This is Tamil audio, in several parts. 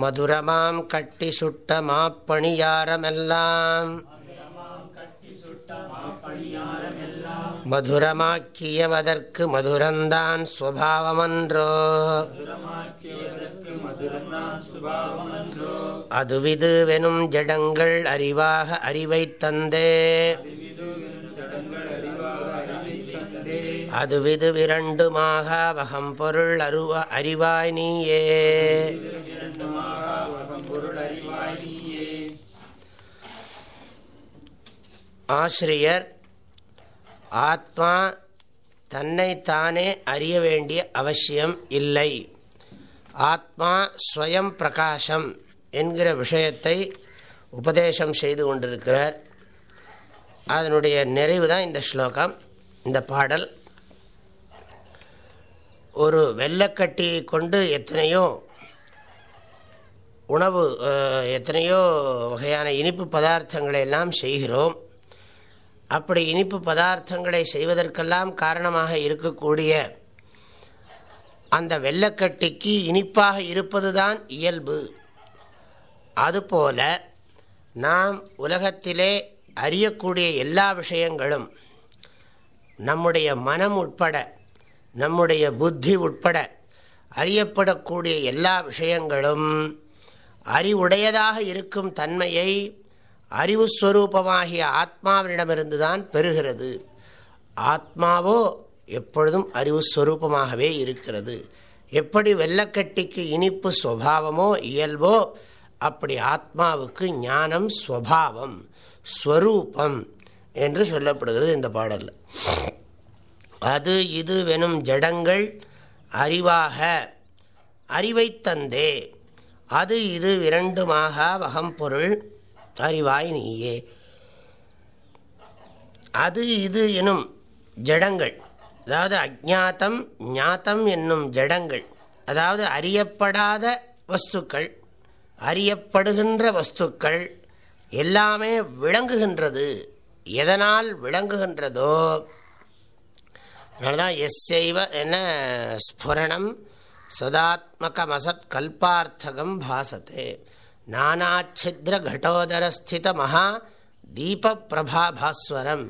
மதுரமாம் கட்டி சுட்ட மாப்பணியாரமெல்லாம். மதுரமாக்கியவதற்கு மதுரந்தான் சுவாவமன்றோ அதுவிது வெனும் ஜடங்கள் அறிவாக அறிவை தந்தே. அதுவிது விரண்டுமாக வகம் பொருள் அருவ அறிவாய் நீயே. ஆசிரியர் ஆத்மா தன்னைத்தானே அறிய வேண்டிய அவசியம் இல்லை. ஆத்மா ஸ்வயம் பிரகாசம் என்கிற விஷயத்தை உபதேசம் செய்து கொண்டிருக்கிறார். அதனுடைய நிறைவு தான் இந்த ஸ்லோகம் இந்த பாடல். ஒரு வெள்ளக்கட்டி கொண்டு எத்தனையோ உணவு எத்தனையோ வகையான இனிப்பு பதார்த்தங்களை எல்லாம் செய்கிறோம். அப்படி இனிப்பு பதார்த்தங்களை செய்வதற்கெல்லாம் காரணமாக இருக்கக்கூடிய அந்த வெள்ளக்கட்டிக்கு இனிப்பாக இருப்பது தான் இயல்பு. அதுபோல நாம் உலகத்திலே அறியக்கூடிய எல்லா விஷயங்களும் நம்முடைய மனம் உட்பட நம்முடைய புத்தி உட்பட அறியப்படக்கூடிய எல்லா விஷயங்களும் அறிவுடையதாக இருக்கும் தன்மையை அறிவு ஸ்வரூபமாகிய ஆத்மாவினிடமிருந்து தான் பெறுகிறது. ஆத்மாவோ எப்பொழுதும் அறிவு ஸ்வரூபமாகவே இருக்கிறது. எப்படி வெள்ளக்கட்டிக்கு இனிப்பு சுவாவமோ இயல்போ அப்படி ஆத்மாவுக்கு ஞானம் ஸ்வபாவம் ஸ்வரூபம் என்று சொல்லப்படுகிறது இந்த பாடலில். அது இது வெனும் ஜடங்கள் அறிவாக அறிவை தந்தே. அது இது இரண்டுமாக வகம்பொருள் அறிவாய் நீயே. அது இது எனும் ஜடங்கள் அதாவது அஜாத்தம் ஞாத்தம் என்னும் ஜடங்கள் அதாவது அறியப்படாத வஸ்துக்கள் அறியப்படுகின்ற வஸ்துக்கள் எல்லாமே விளங்குகின்றது. எதனால் விளங்குகின்றதோ அதனால்தான் எஸ் செய்வ என்ன ஸ்புரணம் சதாத்மகமசத் கல்பார்த்தகம் பாசத்தே நானாச்சித்ர கடோதரஸ்தித மகா தீப பிரபாபாஸ்வரம்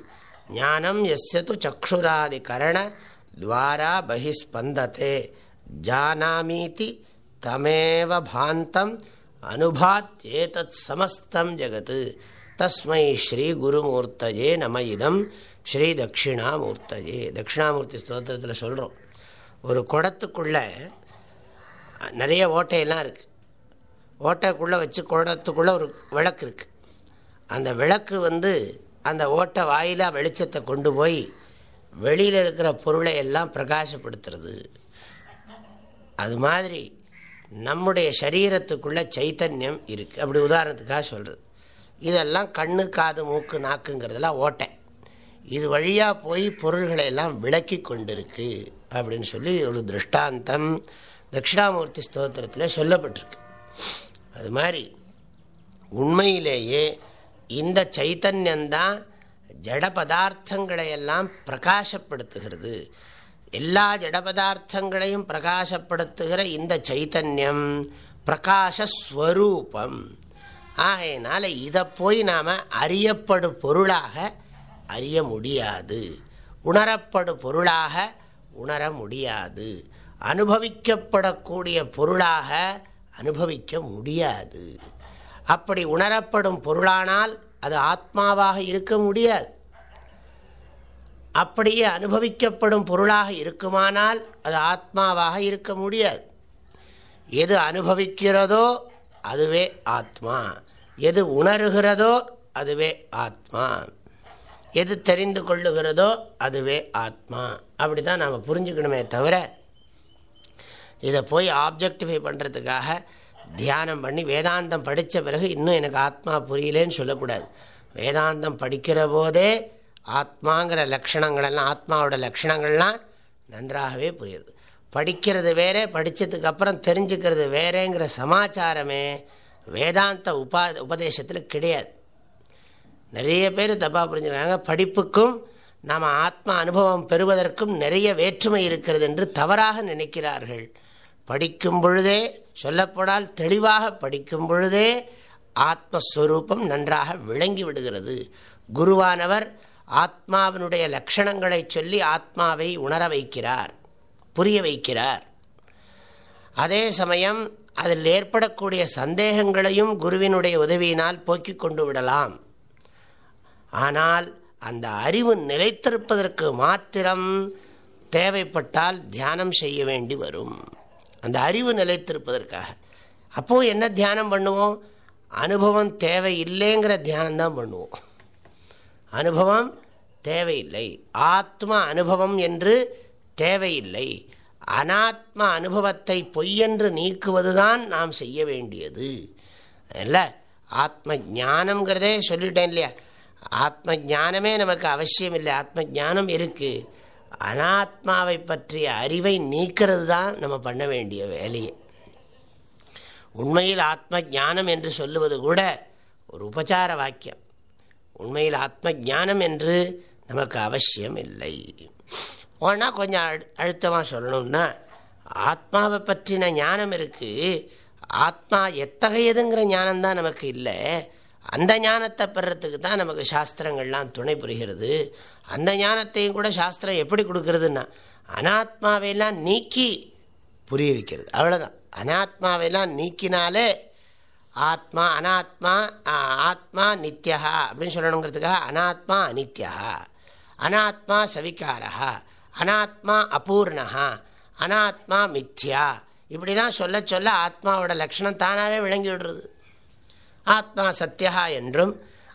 ஞானம் எஸ்ய து சக்ஷுராதி கரண துவாரா பகிஸ்பந்தத்தே ஜானாமீதி தமேவ பாந்தம் அனுபாத்யேதத் சமஸ்தம் ஜகத் தஸ்மை ஸ்ரீ குருமூர்த்தஜே நம இதம் ஸ்ரீ தட்சிணாமூர்த்தஜே. தட்சிணாமூர்த்தி ஸ்தோத்திரத்தில் சொல்கிறோம் ஒரு குடத்துக்குள்ளே நிறைய ஓட்டையெல்லாம் இருக்குது ஓட்டைக்குள்ளே வச்சு குடத்துக்குள்ளே ஒரு விளக்கு இருக்குது அந்த விளக்கு வந்து அந்த ஓட்டை வாயிலாக வெளிச்சத்தை கொண்டு போய் வெளியில் இருக்கிற பொருளை எல்லாம் பிரகாசப்படுத்துறது. அது மாதிரி நம்முடைய சரீரத்துக்குள்ள சைத்தன்யம் இருக்குது அப்படி உதாரணத்துக்காக சொல்கிறது இதெல்லாம் கண்ணு காது மூக்கு நாக்குங்கிறதெல்லாம் ஓட்டை. இது வழியாக போய் பொருள்களை எல்லாம் விளக்கி கொண்டிருக்கு அப்படின்னு சொல்லி ஒரு திருஷ்டாந்தம் தட்சிணாமூர்த்தி ஸ்தோத்திரத்தில் சொல்லப்பட்டிருக்கு. அது மாதிரி உண்மையிலேயே இந்த சைத்தன்யந்தான் ஜட பதார்த்தங்களை எல்லாம் பிரகாசப்படுத்துகிறது. எல்லா ஜட பதார்த்தங்களையும் பிரகாசப்படுத்துகிற இந்த சைத்தன்யம் பிரகாசஸ்வரூபம். ஆகையினால இதை போய் நாம் அறியப்படும் பொருளாக அறிய முடியாது. உணரப்படு பொருளாக உணர முடியாது. அனுபவிக்கப்படக்கூடிய பொருளாக அனுபவிக்க முடியாது. அப்படி உணரப்படும் பொருளானால் அது ஆத்மாவாக இருக்க முடியாது. அப்படியே அனுபவிக்கப்படும் பொருளாக இருக்குமானால் அது ஆத்மாவாக இருக்க முடியாது. எது அனுபவிக்கிறதோ அதுவே ஆத்மா. எது உணர்கிறதோ அதுவே ஆத்மா. எது தெரிந்து கொள்ளுகிறதோ அதுவே ஆத்மா. அப்படி தான் நாம் புரிஞ்சுக்கணுமே தவிர இதை போய் ஆப்ஜெக்டிஃபை பண்ணுறதுக்காக தியானம் பண்ணி வேதாந்தம் படித்த பிறகு இன்னும் எனக்கு ஆத்மா புரியலேன்னு சொல்லக்கூடாது. வேதாந்தம் படிக்கிற போதே ஆத்மாங்கிற லக்ஷணங்களெல்லாம் ஆத்மாவோட லக்ஷணங்கள்லாம் நன்றாகவே புரியுது. படிக்கிறது வேறே படித்ததுக்கு அப்புறம் தெரிஞ்சுக்கிறது வேறேங்கிற சமாச்சாரமே வேதாந்த உபா உபதேசத்தில் கிடையாது. நிறைய பேர் தப்பாக புரிஞ்சுக்கிறாங்க. படிப்புக்கும் நாம் ஆத்மா அனுபவம் பெறுவதற்கும் நிறைய வேற்றுமை இருக்கிறது என்று தவறாக நினைக்கிறார்கள். படிக்கும் பொழுதே சொல்லப்போனால் தெளிவாக படிக்கும் பொழுதே ஆத்மஸ்வரூபம் நன்றாக விளங்கி விடுகிறது. குருவானவர் ஆத்மாவினுடைய லட்சணங்களை சொல்லி ஆத்மாவை உணர வைக்கிறார் புரிய வைக்கிறார். அதே சமயம் அதில் ஏற்படக்கூடிய சந்தேகங்களையும் குருவினுடைய உதவியினால் போக்கிக் கொண்டு விடலாம். ஆனால் அந்த அறிவு நிலைத்திருப்பதற்கு மாத்திரம் தேவைப்பட்டால் தியானம் செய்ய வேண்டி வரும். அந்த அறிவு நிலைத்திருப்பதற்காக. அப்போது என்ன தியானம் பண்ணுவோம்? அனுபவம் தேவை இல்லைங்கிற பண்ணுவோம். அனுபவம் தேவையில்லை. ஆத்ம அனுபவம் என்று தேவையில்லை. அனாத்ம அனுபவத்தை பொய்யென்று நீக்குவதுதான் நாம் செய்ய வேண்டியது. இல்லை ஆத்ம ஞானம்ங்கிறதே சொல்லிட்டேன் இல்லையா? ஆத்ம ஜானமே நமக்கு அவசியம் இல்லை ஆத்ம ஜானம் இருக்குது அனாத்மாவை பற்றிய அறிவை நீக்கிறது தான் நம்ம பண்ண வேண்டிய வேலையை. உண்மையில் ஆத்ம ஜானம் என்று சொல்லுவது கூட ஒரு உபச்சார வாக்கியம். உண்மையில் ஆத்ம ஜானம் என்று நமக்கு அவசியம் இல்லை ஓனா கொஞ்சம் அழு அழுத்தமாக சொல்லணும்னா ஆத்மாவை பற்றின ஞானம் இருக்குது ஆத்மா எத்தகையதுங்கிற ஞானம்தான் நமக்கு இல்லை. அந்த ஞானத்தை பெறத்துக்கு தான் நமக்கு சாஸ்திரங்கள்லாம் துணை புரிகிறது. அந்த ஞானத்தையும் கூட சாஸ்திரம் எப்படி கொடுக்கறதுன்னா அனாத்மாவையெல்லாம் நீக்கி புரிய வைக்கிறது. அவ்வளோதான் அனாத்மாவையெல்லாம் நீக்கினாலே ஆத்மா அனாத்மா ஆத்மா நித்யா அப்படின்னு சொல்லணுங்கிறதுக்காக அனாத்மா அனித்யா அனாத்மா சவிகாரா அனாத்மா அபூர்ணா அனாத்மா மித்யா. இப்படிலாம் சொல்ல சொல்ல ஆத்மாவோட லட்சணம் தானாகவே விளங்கி விடுறது. ஆத்மா சத்தியா என்றும்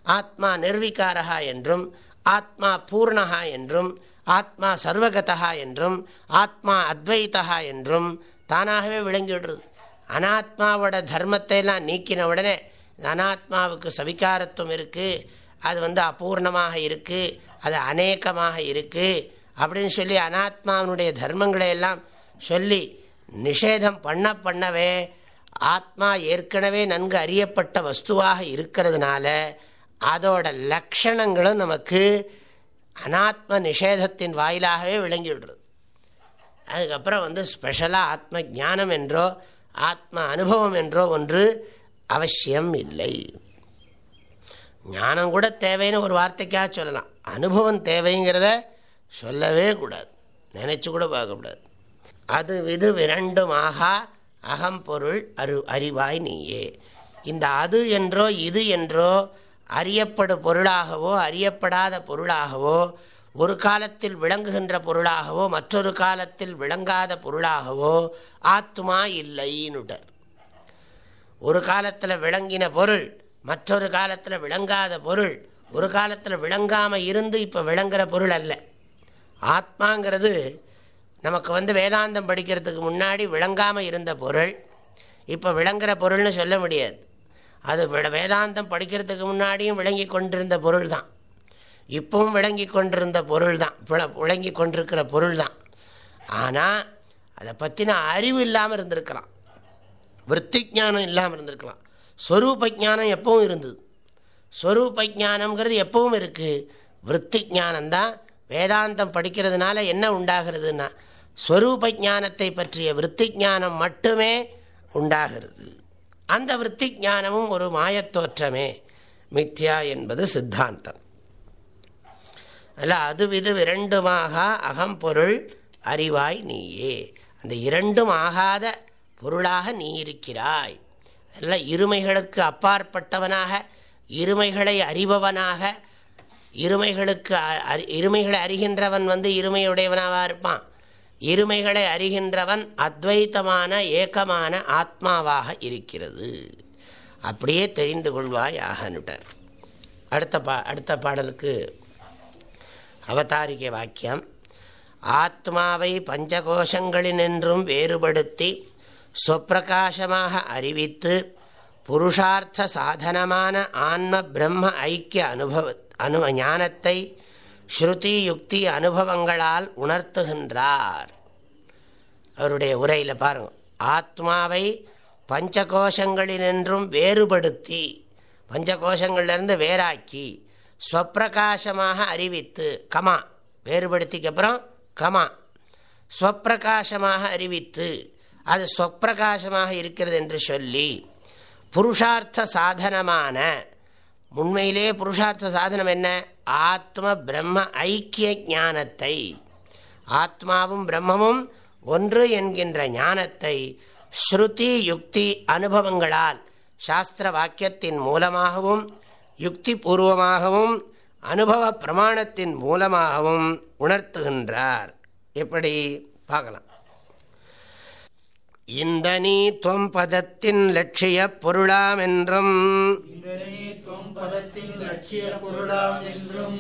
ஆத்மா நிர்வீகாரா என்றும் ஆத்மா பூர்ணகா என்றும் ஆத்மா சர்வகதா என்றும் ஆத்மா அத்வைத்தகா என்றும் தானாகவே விளங்கிவிடுறது அனாத்மாவோட தர்மத்தை எல்லாம் நீக்கின உடனே அனாத்மாவுக்கு சவிகாரத்துவம் இருக்குது அது வந்து அபூர்ணமாக இருக்குது அது அநேகமாக இருக்குது அப்படின்னு சொல்லி அனாத்மாவினுடைய தர்மங்களை எல்லாம் சொல்லி நிஷேதம் பண்ண பண்ணவே ஆத்மா ஏற்கனவே நன்கு அறியப்பட்ட வஸ்துவாக இருக்கிறதுனால அதோட லக்ஷணங்களும் நமக்கு அனாத்ம நிஷேதத்தின் வாயிலாகவே விளங்கி விடுறது அதுக்கப்புறம் வந்து ஸ்பெஷலாக ஆத்ம ஜானம் என்றோ ஆத்ம அனுபவம் என்றோ ஒன்று அவசியம் இல்லை. ஞானம் கூட தேவைன்னு ஒரு வார்த்தைக்காக சொல்லலாம். அனுபவம் தேவைங்கிறத சொல்லவே கூடாது. நினச்சி கூட பார்க்கக்கூடாது. அது இது விரண்டுமாக அகம்பொருள் அரு அறிவாய் நீயே. இந்த அது என்றோ இது என்றோ அறியப்படு பொருளாகவோ அறியப்படாத பொருளாகவோ ஒரு காலத்தில் விளங்குகின்ற பொருளாகவோ மற்றொரு காலத்தில் விளங்காத பொருளாகவோ ஆத்மா இல்லைன்னுட்டார் ஒரு காலத்தில் விளங்கின பொருள் மற்றொரு காலத்தில் விளங்காத பொருள் ஒரு காலத்தில் விளங்காமல் இருந்து இப்போ விளங்குற பொருள் அல்ல. ஆத்மாங்கிறது நமக்கு வந்து வேதாந்தம் படிக்கிறதுக்கு முன்னாடி விளங்காமல் இருந்த பொருள் இப்போ விளங்குற பொருள்னு சொல்ல முடியாது. அது வேதாந்தம் படிக்கிறதுக்கு முன்னாடியும் விளங்கி கொண்டிருந்த பொருள் தான் இப்பவும் விளங்கி கொண்டிருந்த பொருள் தான் விளங்கி கொண்டிருக்கிற பொருள் தான் ஆனால் அதை பற்றின அறிவு இல்லாமல் இருந்திருக்கலாம். விற்பி ஜானம் இல்லாமல் இருந்திருக்கலாம். ஸ்வரூப ஜானம் எப்பவும் இருந்தது. ஸ்வரூப ஜானம்ங்கிறது எப்பவும் இருக்குது விற்பி ஜானந்தான் வேதாந்தம் படிக்கிறதுனால என்ன உண்டாகிறதுன்னா ஸ்வரூப ஜானத்தை பற்றிய விற்பி ஜானம் மட்டுமே உண்டாகிறது. அந்த விற்பி ஜானமும் ஒரு மாயத்தோற்றமே. மித்யா என்பது சித்தாந்தம். அல்ல அது இது இரண்டுமாக அகம்பொருள் அறிவாய் நீயே. அந்த இரண்டும் ஆகாத பொருளாக நீ இருக்கிறாய். அல்ல இருமைகளுக்கு அப்பாற்பட்டவனாக இருமைகளை அறிபவனாக இருமைகளுக்கு இருமைகளை அறிகின்றவன் வந்து இருமையுடையவனாக இருப்பான்? இருமைகளை அறிகின்றவன் அத்வைத்தமான ஏக்கமான ஆத்மாவாக இருக்கிறது. அப்படியே தெரிந்து கொள்வாய் ஆகனுட்டார் அடுத்த பா அடுத்த பாடலுக்கு அவதாரிகை வாக்கியம். ஆத்மாவை பஞ்சகோஷங்களினின்றும் வேறுபடுத்தி சொப்பிரகாசமாக அறிவித்து புருஷார்த்த சாதனமான ஆன்ம பிரம்ம ஐக்கிய அனுபவ அனு ஞானத்தை ஸ்ருதி யுக்தி அனுபவங்களால் உணர்த்துகின்றார். அவருடைய உரையில் பாருங்க. ஆத்மாவை பஞ்சகோஷங்களினின்றும் வேறுபடுத்தி பஞ்சகோஷங்கள்லேருந்து வேறாக்கி ஸ்வப்பிரகாசமாக அறிவித்து கமா வேறுபடுத்திக்கு அப்புறம் கமா ஸ்வப்பிரகாசமாக அறிவித்து அது ஸ்வப்பிரகாசமாக இருக்கிறது என்று சொல்லி புருஷார்த்த சாதனமான உண்மையிலே புருஷார்த்த சாதனம் என்ன? ஆத்ம பிரம்ம ஐக்கிய ஞானத்தை. ஆத்மாவும் பிரம்மமும் ஒன்று என்கின்ற ஞானத்தை ஸ்ருதி யுக்தி அனுபவங்களால் சாஸ்திர வாக்கியத்தின் மூலமாகவும் யுக்தி பூர்வமாகவும் அனுபவ பிரமாணத்தின் மூலமாகவும் உணர்த்துகின்றார். எப்படி பார்க்கலாம். இந்த நீ துவம் பதத்தின் லட்சிய பொருளாம் என்றும்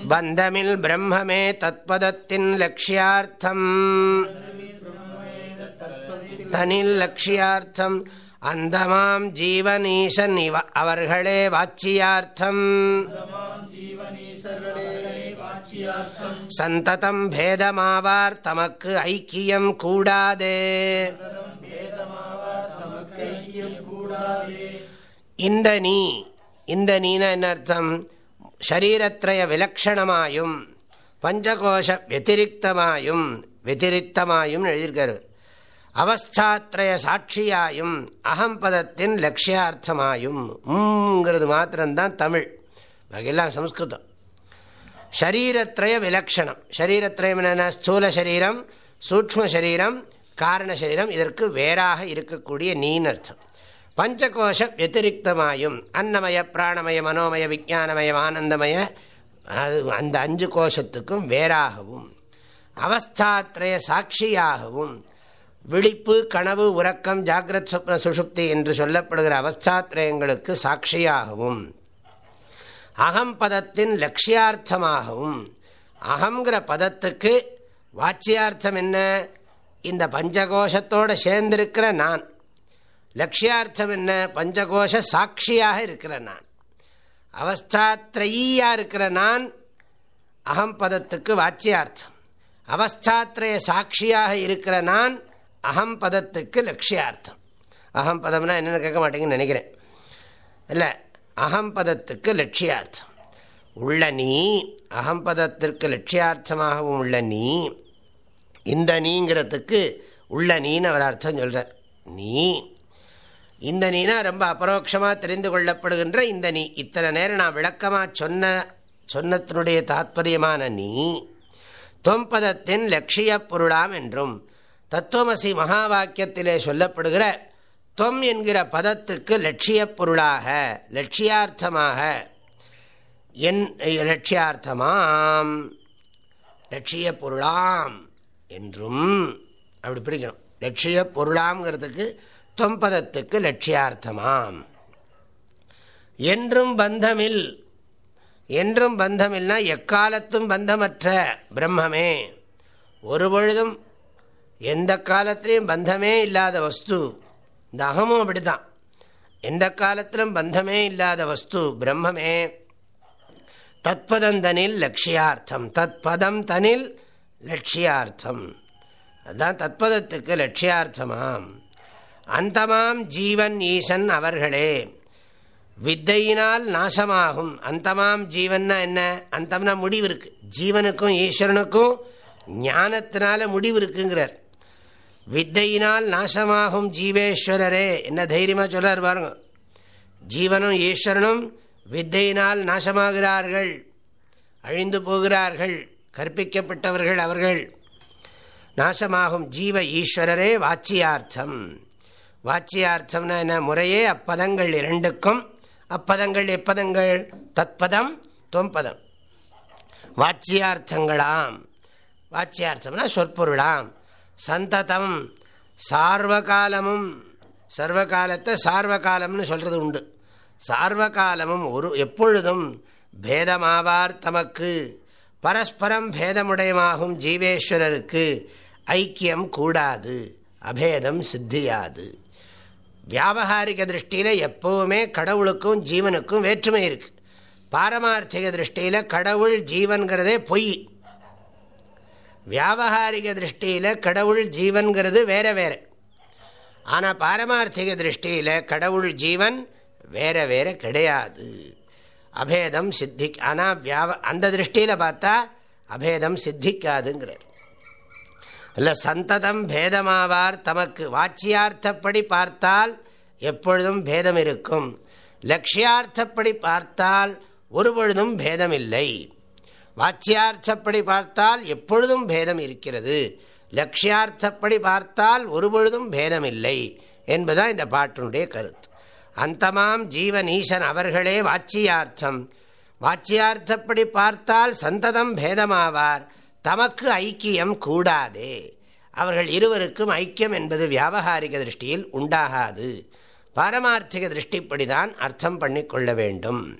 பந்தமில் பிரம்மமே தத்பதத்தின் லட்சியார்த்தம் தனில் லட்சியார்த்தம் அந்தமாம் ஜீவனீசன் இவ அவர்களே வாச்சியார்த்தம் சந்ததம் பேதமாவார் தமக்கு ஐக்கியம் கூடாதே இந்த நீ இந்த நீன என்ன அர்த்தம் ஷரீரத்ரய விலக்ஷணமாயும் பஞ்சகோஷ வத்திரிக்தமாயும் வத்திரிக்தமாயும் எழுதியிருக்காரு அவஸ்தாத்ரய சாட்சியாயும் அகம்பதத்தின் லட்சியார்த்தமாயும் உங்கிறது மாத்திரம்தான் தமிழ். வகையெல்லாம் சம்ஸ்கிருதம். ஷரீரத்ரய விலக்ஷணம். ஷரீரத்ரயம் என்னென்ன ஸ்தூல சரீரம் சூக்ம சரீரம் காரண சரீரம் இதற்கு வேறாக இருக்கக்கூடிய நீன் அர்த்தம் பஞ்சகோஷ வத்திரிக்தமாயும் அன்னமய பிராணமய மனோமய விஜானமயம் ஆனந்தமய அது அந்த அஞ்சு கோஷத்துக்கும் வேறாகவும் அவஸ்தாத்ரய சாட்சியாகவும் விழிப்பு கனவு உறக்கம் ஜாகிரத் சொப்ன சுஷுப்தி என்று சொல்லப்படுகிற அவஸ்தாத்ரயங்களுக்கு சாட்சியாகவும் அகம் பதத்தின் லட்சியார்த்தமாகவும் அகங்கிற பதத்துக்கு வாட்சியார்த்தம் என்ன? இந்த பஞ்சகோஷத்தோடு சேர்ந்திருக்கிற நான். லட்சியார்த்தம் என்ன? பஞ்சகோஷ சாட்சியாக இருக்கிற நான். அவஸ்தாத்ரையாக இருக்கிற நான் அகம் பதத்துக்கு வாச்சியார்த்தம் அவஸ்தாத்ரய சாட்சியாக இருக்கிற நான் அகம் பதத்துக்கு லட்சியார்த்தம். அகம் பதம்னா என்னென்னு கேட்க மாட்டேங்கன்னு நினைக்கிறேன். இல்லை அகம் பதத்துக்கு லட்சியார்த்தம். உள்ள நீ அகம் பதத்திற்கு லட்சியார்த்தமாகவும் உள்ள நீ இந்த நீங்கிறதுக்கு உள்ள நீன்னு அவர் அர்த்தம் சொல்கிறார் நீ இந்த நீனா ரொம்ப அபரோக்ஷமாக தெரிந்து கொள்ளப்படுகின்ற இந்த நீ. இத்தனை நேரம் நான் விளக்கமாக சொன்ன சொன்னத்தினுடைய தாத்பரியமான நீ தொம்பதத்தின் லட்சிய பொருளாம் என்றும் தத்துவமசி மகா வாக்கியத்திலே சொல்லப்படுகிற தொம் என்கிற பதத்துக்கு லட்சிய பொருளாக லட்சியார்த்தமாக. என் லட்சியார்த்தமாம் லட்சிய பொருளாம் என்றும் அப்படி பிடிக்கணும். லட்சிய பொருளாம்ங்கிறதுக்கு தொம்பதத்துக்கு லட்சியார்த்தமாம். என்றும் பந்தமில் என்றும் பந்தமில்னா எக்காலத்தும் பந்தமற்ற பிரம்மமே. ஒரு பொழுதும் எந்த காலத்திலையும் பந்தமே இல்லாத வஸ்து. இந்த அகமும் அப்படிதான் எந்த காலத்திலும் பந்தமே இல்லாத வஸ்து பிரம்மமே. தத்பதம் தனில் லட்சியார்த்தம். தத்பதம் தனில் லட்சியார்த்தம். அதுதான் தத்பதத்துக்கு லட்சியார்த்தமாம். அந்தமாம் ஜீவன் ஈசன் அவர்களே. வித்தையினால் நாசமாகும். அந்தமாம் ஜீவன்னா என்ன? அந்தம்னா முடிவு இருக்கு. ஜீவனுக்கும் ஈஸ்வரனுக்கும் ஞானத்தினால முடிவு இருக்குங்கிறார். வித்தையினால் நாசமாகும் ஜீவேஸ்வரரே என்ன தைரியமாக சொல்றார் பாருங்க. ஜீவனும் ஈஸ்வரனும் வித்தையினால் நாசமாகிறார்கள் அழிந்து போகிறார்கள் கற்பிக்கப்பட்டவர்கள் அவர்கள். நாசமாகும் ஜீவ ஈஸ்வரரே வாச்சியார்த்தம். வாச்சியார்த்தம்னா என்ன? முறையே அப்பதங்கள் இரண்டுக்கும் அப்பதங்கள் எப்பதங்கள்? தத்பதம் தொம்பதம் வாச்சியார்த்தங்களாம். வாச்சியார்த்தம்னா சொற்பொருளாம். சந்ததம் சார்வகாலமும் சர்வகாலத்தை சார்வகாலம்னு சொல்கிறது உண்டு. சார்வகாலமும் ஒரு எப்பொழுதும் பேதமாவார் தமக்கு. பரஸ்பரம் பேதமுடையமாகும் ஜீவேஸ்வரருக்கு ஐக்கியம் கூடாது அபேதம் சித்தியாது. வியாபகாரிக திருஷ்டியில் எப்போவுமே கடவுளுக்கும் ஜீவனுக்கும் வேற்றுமை இருக்குது பாரமார்த்திக திருஷ்டியில் கடவுள் ஜீவன்கிறதே பொய். வியாபகாரிக திருஷ்டியில் கடவுள் ஜீவன்கிறது வேற வேறு. ஆனால் பாரமார்த்திக திருஷ்டியில் கடவுள் ஜீவன் வேற வேற கிடையாது. அபேதம் சித்தி ஆனால் வியாப அந்த திருஷ்டியில் பார்த்தா அபேதம் சித்திக்காதுங்கிறார். இல்லை சந்ததம் பேதமாவார் தமக்கு வாட்சியார்த்தப்படி பார்த்தால் எப்பொழுதும் பேதம் இருக்கும். லட்சியார்த்தப்படி பார்த்தால் ஒரு பொழுதும் பேதமில்லை. வாச்சியார்த்தப்படி பார்த்தால் எப்பொழுதும் பேதம் இருக்கிறது. லட்சியார்த்தப்படி பார்த்தால் ஒரு பொழுதும் பேதமில்லை என்பதுதான் இந்த பாட்டினுடைய கருத்து. அந்தமாம் ஜீவனீசன் அவர்களே வாச்சியார்த்தம். வாச்சியார்த்தப்படி பார்த்தால் சந்ததம் பேதமாவார் தமக்கு ஐக்கியம் கூடாதே. அவர்கள் இருவருக்கும் ஐக்கியம் என்பது வியாபகாரிக திருஷ்டியில் உண்டாகாது. பாரமார்த்திக திருஷ்டிப்படிதான் அர்த்தம் பண்ணிக்கொள்ள வேண்டும்.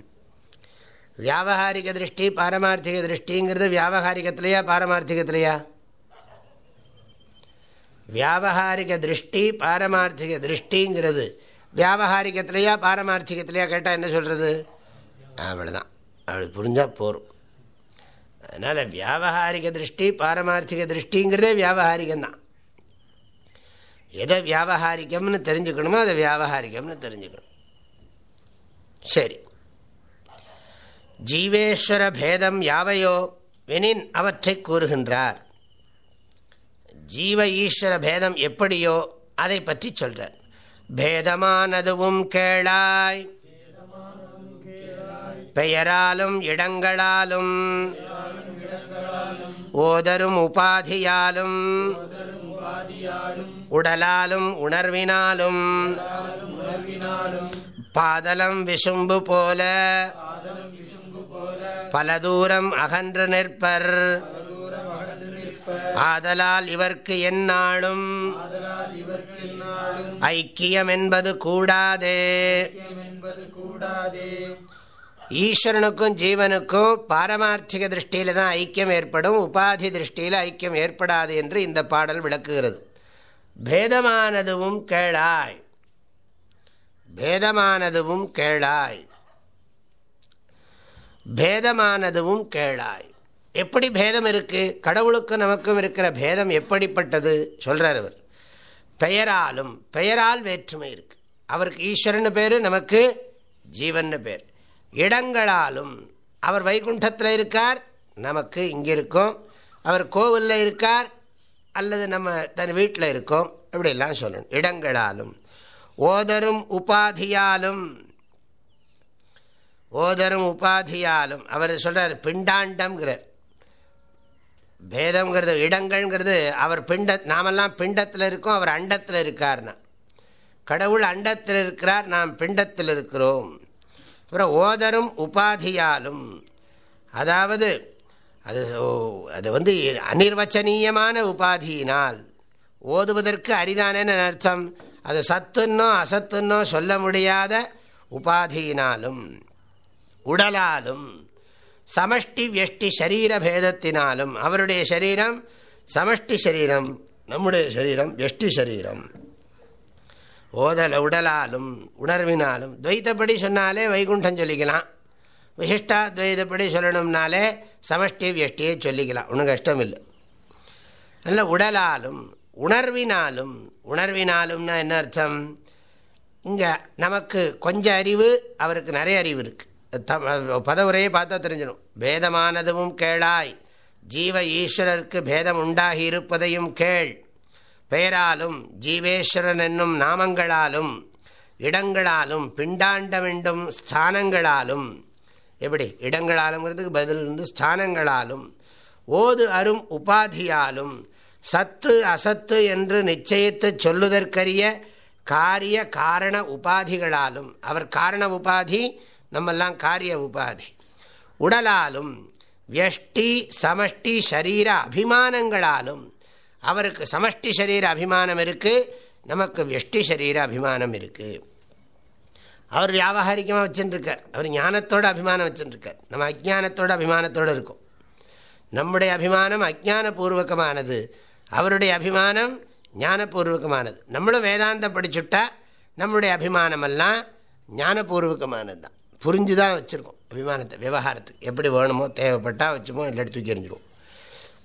வியாபகாரிக திருஷ்டி பாரமார்த்திக திருஷ்டிங்கிறது வியாபகாரிகத்திலையா பாரமார்த்திகத்திலையா வியாபகாரிக திருஷ்டி பாரமார்த்திக திருஷ்டிங்கிறது வியாபகாரிகத்திலையா பாரமார்த்திகத்திலையா கேட்டால் என்ன சொல்கிறது அவ்வளோதான் அப்படி புரிஞ்சால் போகும் அதனால் வியாபகாரிக திருஷ்டி பாரமார்த்திக திருஷ்டிங்கிறதே வியாபகாரிகம்தான் எதை வியாபகாரிகம்னு தெரிஞ்சுக்கணுமோ அதை வியாபகாரிகம்னு தெரிஞ்சுக்கணும். சரி. ஜீவேஸ்வர பேதம் யாவையோ வெனின் அவற்றை கூறுகின்றார். ஜீவ ஈஸ்வர பேதம் எப்படியோ அதை பற்றி சொல்றார். பேதமானதுவும் கேளாய். பெயராலும் இடங்களாலும். ஓதரும் உபாதியாலும். உடலாலும் உணர்வினாலும். பாதலம் விசும்பு போல. பல தூரம் அகன்று நிற்பர். ஆதலால் இவர்க்கு எந்நாளும் ஐக்கியம் என்பது கூடாதே. ஈஸ்வரனுக்கும் ஜீவனுக்கும் பாரமார்த்திக திருஷ்டியில தான் ஐக்கியம் ஏற்படும். உபாதி திருஷ்டியில் ஐக்கியம் ஏற்படாது என்று இந்த பாடல் விளக்குகிறது. பேதமானதுவும் கேளாய். பேதமானதுவும் கேளாய். பேதமானதுவும் கேளாய். எப்படி பேதம் இருக்குது கடவுளுக்கும் நமக்கும் இருக்கிற பேதம் எப்படிப்பட்டது? சொல்கிறார் அவர். பெயராலும் பெயரால் வேற்றுமை இருக்குது அவருக்கு ஈஸ்வரன் பேர் நமக்கு ஜீவன் பேர். இடங்களாலும் அவர் வைகுண்டத்தில் இருக்கார் நமக்கு இங்கே இருக்கோம். அவர் கோவிலில் இருக்கார் அல்லது நம்ம தன் வீட்டில் இருக்கோம். இப்படிலாம் சொல்லணும். இடங்களாலும். ஓதரும் உபாதியாலும். ஓதரும் உபாதியாலும். அவர் சொல்கிறார் பிண்டாண்டம்ங்கிறார். பேதம்ங்கிறது இடங்கள்ங்கிறது அவர் பிண்ட நாமெல்லாம் பிண்டத்தில் இருக்கோம் அவர் அண்டத்தில் இருக்கார்னா. கடவுள் அண்டத்தில் இருக்கிறார் நாம் பிண்டத்தில் இருக்கிறோம். அப்புறம் ஓதரும் உபாதியாலும். அதாவது அது அது வந்து அனிர்வச்சனீயமான உபாதியினால். ஓதுவதற்கு அரிதானேன்னு அர்த்தம்? அது சத்துன்னோ அசத்துன்னோ சொல்ல முடியாத உபாதியினாலும். உடலாலும் சமஷ்டி வியஷ்டி சரீர பேதத்தினாலும் அவருடைய சரீரம் சமஷ்டி சரீரம் நம்முடைய சரீரம் வெஷ்டி சரீரம். ஓதல உடலாலும் உணர்வினாலும் துவைத்தப்படி சொன்னாலே வைகுண்டம் சொல்லிக்கலாம். விசிஷ்டா துவைதப்படி சொல்லணும்னாலே சமஷ்டி வியஷ்டியை சொல்லிக்கலாம். ஒன்றும் கஷ்டம் இல்லை நல்ல உடலாலும் உணர்வினாலும் உணர்வினாலும்னா என்ன அர்த்தம்? இங்கே நமக்கு கொஞ்சம் அறிவு அவருக்கு நிறைய அறிவு இருக்குது பதவுரையை பார்த்தா தெரிஞ்சிடும். பேதமானதும் கேளாய். ஜீவ ஈஸ்வரருக்கு பேதம் உண்டாகி இருப்பதையும் கேள். பெயராலும் ஜீவேஸ்வரன் என்னும் நாமங்களாலும் இடங்களாலும் பிண்டாண்டமெண்டும் ஸ்தானங்களாலும் எப்படி? இடங்களாலுங்கிறதுக்கு பதில் இருந்து ஸ்தானங்களாலும் ஓது அரும் உபாதியாலும் சத்து அசத்து என்று நிச்சயித்து சொல்லுதற்கரிய காரிய காரண உபாதிகளாலும் அவர் காரண உபாதி நம்மெல்லாம் காரிய உபாதி. உடலாலும் வியஷ்டி சமஷ்டி சரீர அபிமானங்களாலும் அவருக்கு சமஷ்டி சரீர அபிமானம் இருக்குது நமக்கு வெஷ்டி சரீர அபிமானம் இருக்குது அவர் வியாபாரிகமாக வச்சுருக்கார் அவர் ஞானத்தோட அபிமானம் வச்சுருக்கார் நம்ம அஜானத்தோட அபிமானத்தோடு இருக்கும். நம்முடைய அபிமானம் அஜானபூர்வகமானது அவருடைய அபிமானம் ஞானபூர்வகமானது. நம்மளும் வேதாந்தம் படிச்சுட்டா நம்முடைய அபிமானமெல்லாம் ஞானபூர்வகமானது தான் புரிஞ்சு தான் வச்சுருக்கோம். அபிமானத்தை விவகாரத்துக்கு. எப்படி வேணுமோ தேவைப்பட்டால் வச்சுமோ இல்லை எடுத்து எறிஞ்சிடும்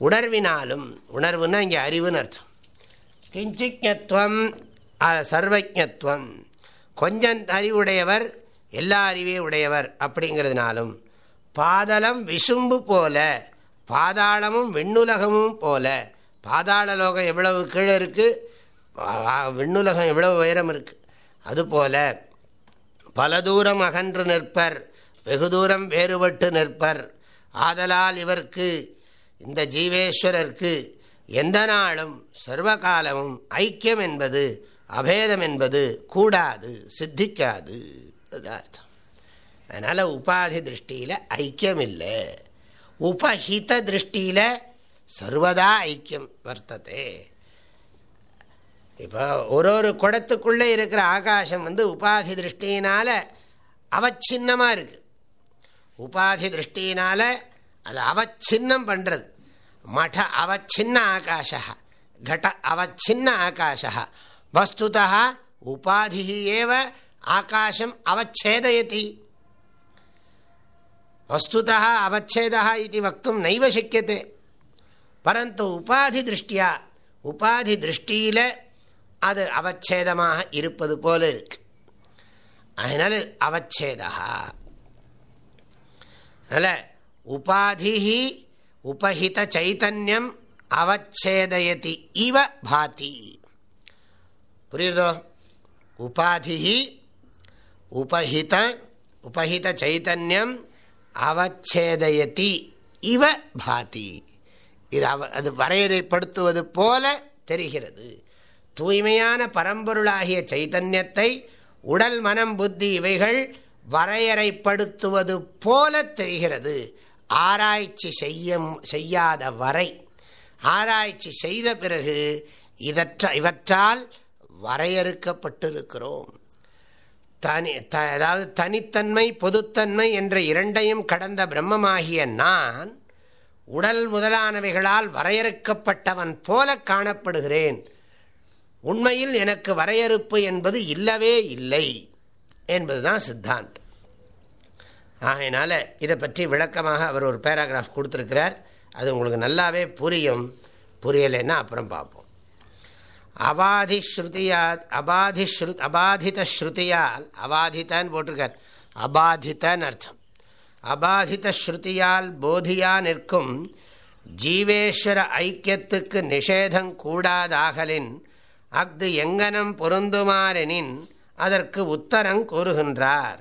உணர்வினாலும் உணர்வுன்னா இங்கே அறிவுன்னு அர்த்தம். கிஞ்சிக்ஞத்துவம் சர்வஜத்துவம் கொஞ்சம் அறிவுடையவர் எல்லா அறிவே உடையவர் அப்படிங்கிறதுனாலும் பாதலம் விசும்பு போல பாதாளமும் விண்ணுலகமும் போல பாதாள லோகம் எவ்வளவு கீழே இருக்குது விண்ணுலகம் எவ்வளவு உயரம் இருக்குது அதுபோல் பல தூரம் அகன்று நிற்பர் வெகு தூரம் வேறுபட்டு நிற்பர். ஆதலால் இவர்க்கு இந்த ஜீவேஸ்வரருக்கு எந்த நாளும் சர்வகாலமும் ஐக்கியம் என்பது அபேதம் என்பது கூடாது சித்திக்காது அர்த்தம் அதனால் உபாதி திருஷ்டியில் ஐக்கியம் இல்லை. உபஹித திருஷ்டியில் சர்வதா ஐக்கியம் வர்த்ததே. இப்போ ஒரு ஒரு குடத்துக்குள்ளே இருக்கிற ஆகாசம் வந்து உபாதி திருஷ்டினால் அவச்சின்னமாக இருக்குது உபாதி திருஷ்டினால் அது அவச்சின்னம் பண்ணுறது மட அவச்சின்ன ஆகாஷா கட அவச்சின்ன ஆகாஷா வஸ்துதா உபாதி ஏவ ஆகாஷம் அவச்சேதயதி. வஸ்துதா அவச்சேதா இது வக்தும் நைவ சக்கியத்தை பரந்து உபாதி திருஷ்டியா உபாதி திருஷ்டியில் அது அவச்சேதமாக இருப்பது போல இருக்கு. அதனால அவச்சேதா அதனால் உபாதி உபஹித சைத்தன்யம் அவச்சேதயதி இவ பாதி. புரியுதோ உபாதி உபஹித உபஹித சைத்தன்யம் அவச்சேதயதி இவ பாதி. அது வரையறைப்படுத்துவது போல தெரிகிறது. தூய்மையான பரம்பொருளாகிய சைத்தன்யத்தை உடல் மனம் புத்தி இவைகள் வரையறைப்படுத்துவது போல தெரிகிறது. ஆராய்ச்சி செய்ய செய்யாத வரை. ஆராய்ச்சி செய்த பிறகு இதற்ற இவற்றால் வரையறுக்கப்பட்டிருக்கிறோம். தனி த அதாவது தனித்தன்மை பொதுத்தன்மை என்ற இரண்டையும் கடந்த பிரம்மமாகிய நான் உடல் முதலானவைகளால் வரையறுக்கப்பட்டவன் போல காணப்படுகிறேன். உண்மையில் எனக்கு வரையறுப்பு என்பது இல்லவே இல்லை என்பதுதான் சித்தாந்தம். ஆகையினால இதை பற்றி விளக்கமாக அவர் ஒரு பேராகிராஃப் கொடுத்துருக்கிறார். அது உங்களுக்கு நல்லாவே புரியும். புரியலைன்னா அப்புறம் பார்ப்போம். அபாதி ஸ்ருதியா அபாதி ஸ்ரு அபாதித ஸ்ருதியால் அபாதித்தான்னு போட்டிருக்கார். அபாதித்தன்னு அர்த்தம். அபாதித ஸ்ருதியால் போதியா நிற்கும் ஜீவேஸ்வர ஐக்கியத்துக்கு நிஷேதம் கூடாதாகலின் அஃது எங்கனம் பொருந்துமாறெனின் அதற்கு உத்தரம் கூறுகின்றார்.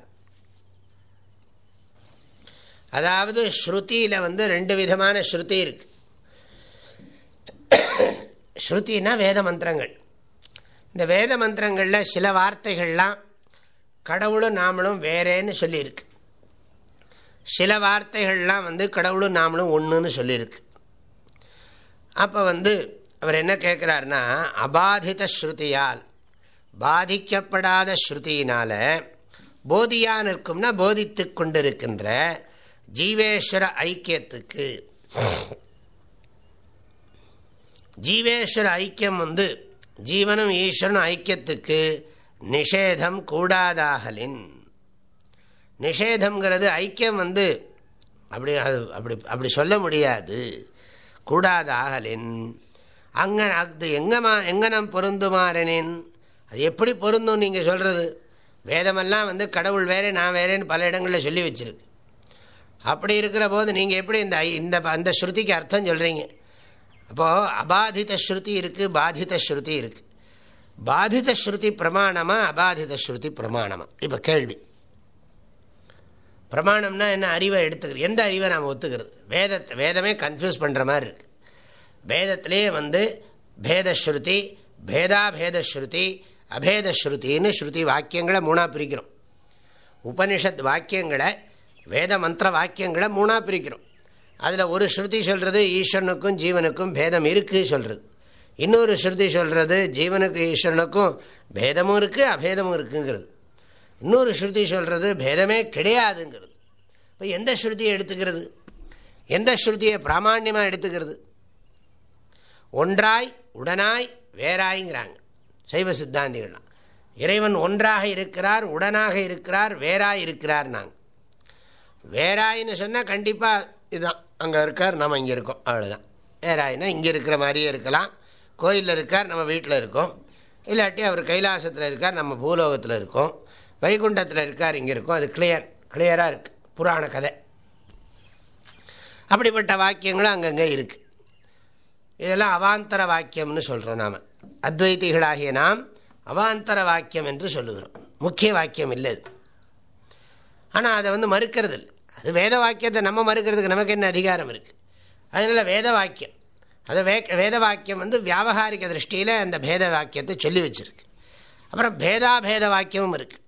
அதாவது ஸ்ருதியில் வந்து ரெண்டு விதமான ஸ்ருதி இருக்கு. ஸ்ருத்தின்னா வேத மந்திரங்கள். இந்த வேத மந்திரங்களில் சில வார்த்தைகள்லாம் கடவுளும் நாமளும் வேறேன்னு சொல்லியிருக்கு. சில வார்த்தைகள்லாம் வந்து கடவுளும் நாமளும் ஒன்றுன்னு சொல்லியிருக்கு. அப்போ வந்து அவர் என்ன கேட்குறாருன்னா அபாதித ஸ்ருதியால் பாதிக்கப்படாத ஸ்ருதியினால போதியாக நிற்கும்னா போதித்து கொண்டிருக்கின்ற ஜீவேஸ்வர ஐக்கியத்துக்கு. ஜீவேஸ்வர ஐக்கியம் வந்து ஜீவனும் ஈஸ்வரனும் ஐக்கியத்துக்கு நிஷேதம் கூடாதாகலின். நிஷேதம்ங்கிறது ஐக்கியம் வந்து அப்படி அது அப்படி அப்படி சொல்ல முடியாது. கூடாதாகலின். அங்கே அது எங்கமா எங்கனம் பொருந்துமாறனேன் அது எப்படி பொருந்தும் நீங்கள் சொல்கிறது வேதமெல்லாம் வந்து கடவுள் வேறே நான் வேறேன்னு பல இடங்களில் சொல்லி வச்சுருக்கு. அப்படி இருக்கிற போது நீங்கள் எப்படி இந்த இந்த அந்த ஸ்ருதிக்கு அர்த்தம் சொல்கிறீங்க அப்போது அபாதித ஸ்ருதி இருக்குது பாதித ஸ்ருதி இருக்குது பாதித ஸ்ருதி பிரமாணமா அபாதித ஸ்ருதி பிரமாணமா? இப்போ கேள்வி. பிரமாணம்னா என்ன? அறிவை எடுத்துக்கிறது. எந்த அறிவை நாம் ஒத்துக்கிறது? வேதத்தை வேதமே கன்ஃபியூஸ் பண்ணுற மாதிரி இருக்குது வேதத்திலேயே வந்து பேதஸ்ருதி பேதாபேதஸ்ருதி அபேதஸ்ருத்தின்னு ஸ்ருதி வாக்கியங்களை மூணாக பிரிக்கிறோம். உபனிஷத் வாக்கியங்களை வேத மந்திர வாக்கியங்களை மூணாக பிரிக்கிறோம். அதில் ஒரு ஸ்ருதி சொல்கிறது ஈஸ்வரனுக்கும் ஜீவனுக்கும் பேதம் இருக்குது சொல்கிறது இன்னொரு ஸ்ருதி சொல்கிறது ஜீவனுக்கு ஈஸ்வரனுக்கும் பேதமும் இருக்குது அபேதமும் இருக்குங்கிறது. இன்னொரு ஸ்ருதி சொல்கிறது பேதமே கிடையாதுங்கிறது. இப்போ எந்த ஸ்ருதியை எடுத்துக்கிறது? எந்த ஸ்ருதியை பிராமான்யமாக எடுத்துக்கிறது? ஒன்றாய் உடனாய் வேறாய்ங்கிறாங்க. சைவ சித்தாந்திகள்லாம். இறைவன் ஒன்றாக இருக்கிறார் உடனாக இருக்கிறார் வேறாய் இருக்கிறார் நாங்கள் வேறாயின்னு சொன்னால் கண்டிப்பாக இதுதான் அங்கே இருக்கார் நம்ம இங்கே இருக்கோம் அவ்வளோதான் வேறாயினா இங்கே இருக்கிற மாதிரியே இருக்கலாம். கோயிலில் இருக்கார் நம்ம வீட்டில் இருக்கோம். இல்லாட்டி அவர் கைலாசத்தில் இருக்கார் நம்ம பூலோகத்தில் இருக்கோம். வைகுண்டத்தில் இருக்கார் இங்கே இருக்கோம். அது கிளியர் கிளியராக இருக்குது புராண கதை. அப்படிப்பட்ட வாக்கியங்களும் அங்கங்கே இருக்குது இதெல்லாம் அவாந்தர வாக்கியம்னு சொல்கிறோம் நாம். அத்வைத்திகளாகிய நாம் அவாந்தர வாக்கியம் என்று சொல்லுகிறோம். முக்கிய வாக்கியம் இல்லை அது. ஆனால் அதை வந்து மறுக்கிறது அது வேத வாக்கியத்தை நம்ம மறுக்கிறதுக்கு நமக்கு என்ன அதிகாரம் இருக்குது அதனால் வேத வாக்கியம். அதை வே வேத வாக்கியம் வந்து வியாபகாரிக திருஷ்டியில் அந்த பேத வாக்கியத்தை சொல்லி வச்சுருக்கு. அப்புறம் பேதாபேத வாக்கியமும் இருக்குது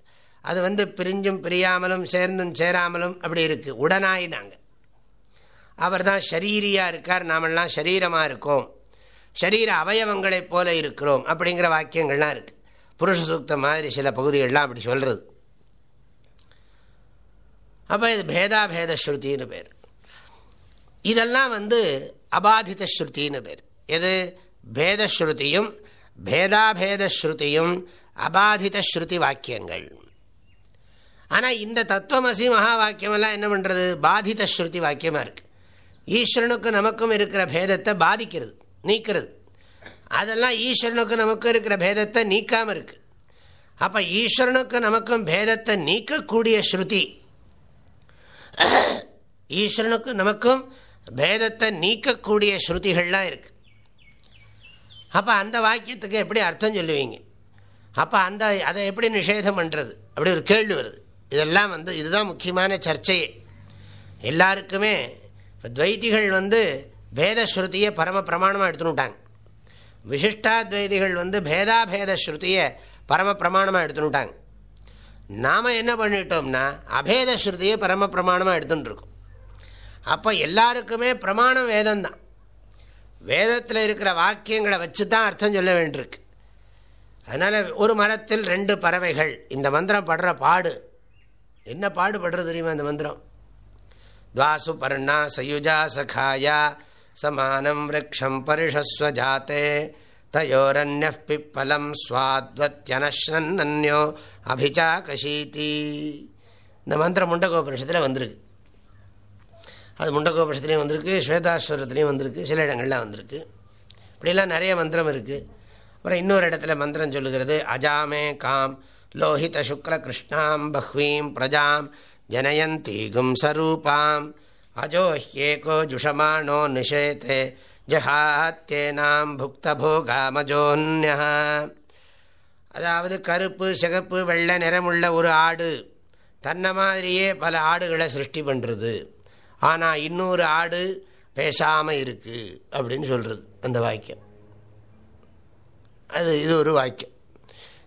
அது வந்து பிரிஞ்சும் பிரியாமலும் சேர்ந்தும் சேராமலும் அப்படி இருக்குது உடனாயினாங்க. அவர் தான் ஷரீரியாக இருக்கார் நாமெல்லாம் ஷரீரமாக இருக்கோம். ஷரீர அவயவங்களைப் போல இருக்கிறோம் அப்படிங்கிற வாக்கியங்கள்லாம் இருக்குது புருஷ சூக்த மாதிரி சில பகுதிகள்லாம் அப்படி சொல்கிறது அப்போ இது பேதாபேத ஸ்ருத்தின்னு பேர். இதெல்லாம் வந்து அபாதித ஸ்ருத்தின்னு பேர். எது? பேதஸ்ருதியும் பேதாபேத ஸ்ருதியும் அபாதித ஸ்ருதி வாக்கியங்கள். ஆனால் இந்த தத்துவமசி மகா வாக்கியமெல்லாம் என்ன பண்ணுறது பாதித ஸ்ருதி வாக்கியமாக இருக்குது ஈஸ்வரனுக்கும் நமக்கும் இருக்கிற பேதத்தை பாதிக்கிறது நீக்கிறது. அதெல்லாம் ஈஸ்வரனுக்கும் நமக்கும் இருக்கிற பேதத்தை நீக்காமல் இருக்கு. அப்போ ஈஸ்வரனுக்கும் நமக்கும் பேதத்தை நீக்கக்கூடிய ஸ்ருதி. ஈஸ்வரனுக்கும் நமக்கும் பேதத்தை நீக்கக்கூடிய ஸ்ருதிகள்லாம் இருக்கு. அப்போ அந்த வாக்கியத்துக்கு எப்படி அர்த்தம் சொல்லுவீங்க? அப்போ அந்த அதை எப்படி நிஷேதம் பண்ணுறது அப்படி ஒரு கேள்வி வருது. இதெல்லாம் வந்து இதுதான் முக்கியமான சர்ச்சையே. எல்லாருக்குமே இப்போ துவைத்திகள் வந்து பேத ஸ்ருதியை பரம பிரமாணமாக எடுத்துனுட்டாங்க விசிஷ்டாத்வைதிகள் வந்து பேதாபேத ஸ்ருதியை பரம பிரமாணமாக எடுத்துனுட்டாங்க நாம் என்ன பண்ணிட்டோம்னா அபேத ஸ்ருதியை பரம பிரமாணமாக எடுத்துட்டுருக்கோம் அப்போ எல்லாருக்குமே பிரமாணம் வேதம்தான். வேதத்தில் இருக்கிற வாக்கியங்களை வச்சு தான் அர்த்தம் சொல்ல வேண்டியிருக்கு. அதனால் ஒரு மரத்தில் ரெண்டு பறவைகள் இந்த மந்திரம் படுற பாடு. என்ன பாடுபடுறது தெரியுமா இந்த மந்திரம்? துவாசு பர்ணா சயுஜா சகாயா சமானம் விரக்ஷம் பரிஷஸ்வஜாத்தே தயோரன்ய பிப்பலம் ஸ்வாத்வத்யனஸ்ரன்னோ அபிஜா கஷீதி இந்த மந்திரம் முண்டகோபனிஷத்தில் வந்திருக்கு. அது முண்டகோபனிஷத்துலேயும் வந்திருக்கு ஸ்வேதாஸ்வரத்துலேயும் வந்திருக்கு சில இடங்கள்லாம் வந்திருக்கு. இப்படிலாம் நிறைய மந்திரம் இருக்குது அப்புறம் இன்னொரு இடத்துல மந்திரம் சொல்லுகிறது அஜாமே காம் லோஹித சுக்ல கிருஷ்ணாம் பஹ்வீம் பிரஜாம் ஜனயந்தீகும் சரூபாம் அஜோஹ்யேகோ ஜுஷமானோ நிஷேதே ஜஹாத்தேனாம் புக்தபோகாமஜோன்யா அதாவது கருப்பு சிகப்பு வெள்ளை நிறமுள்ள ஒரு ஆடு தன்னை மாதிரியே பல ஆடுகளை சிருஷ்டி பண்ணுறது ஆனால் இன்னொரு ஆடு பேசாமல் இருக்குது அப்படின்னு சொல்கிறது அந்த வாக்கியம். அது இது ஒரு வாக்கியம்.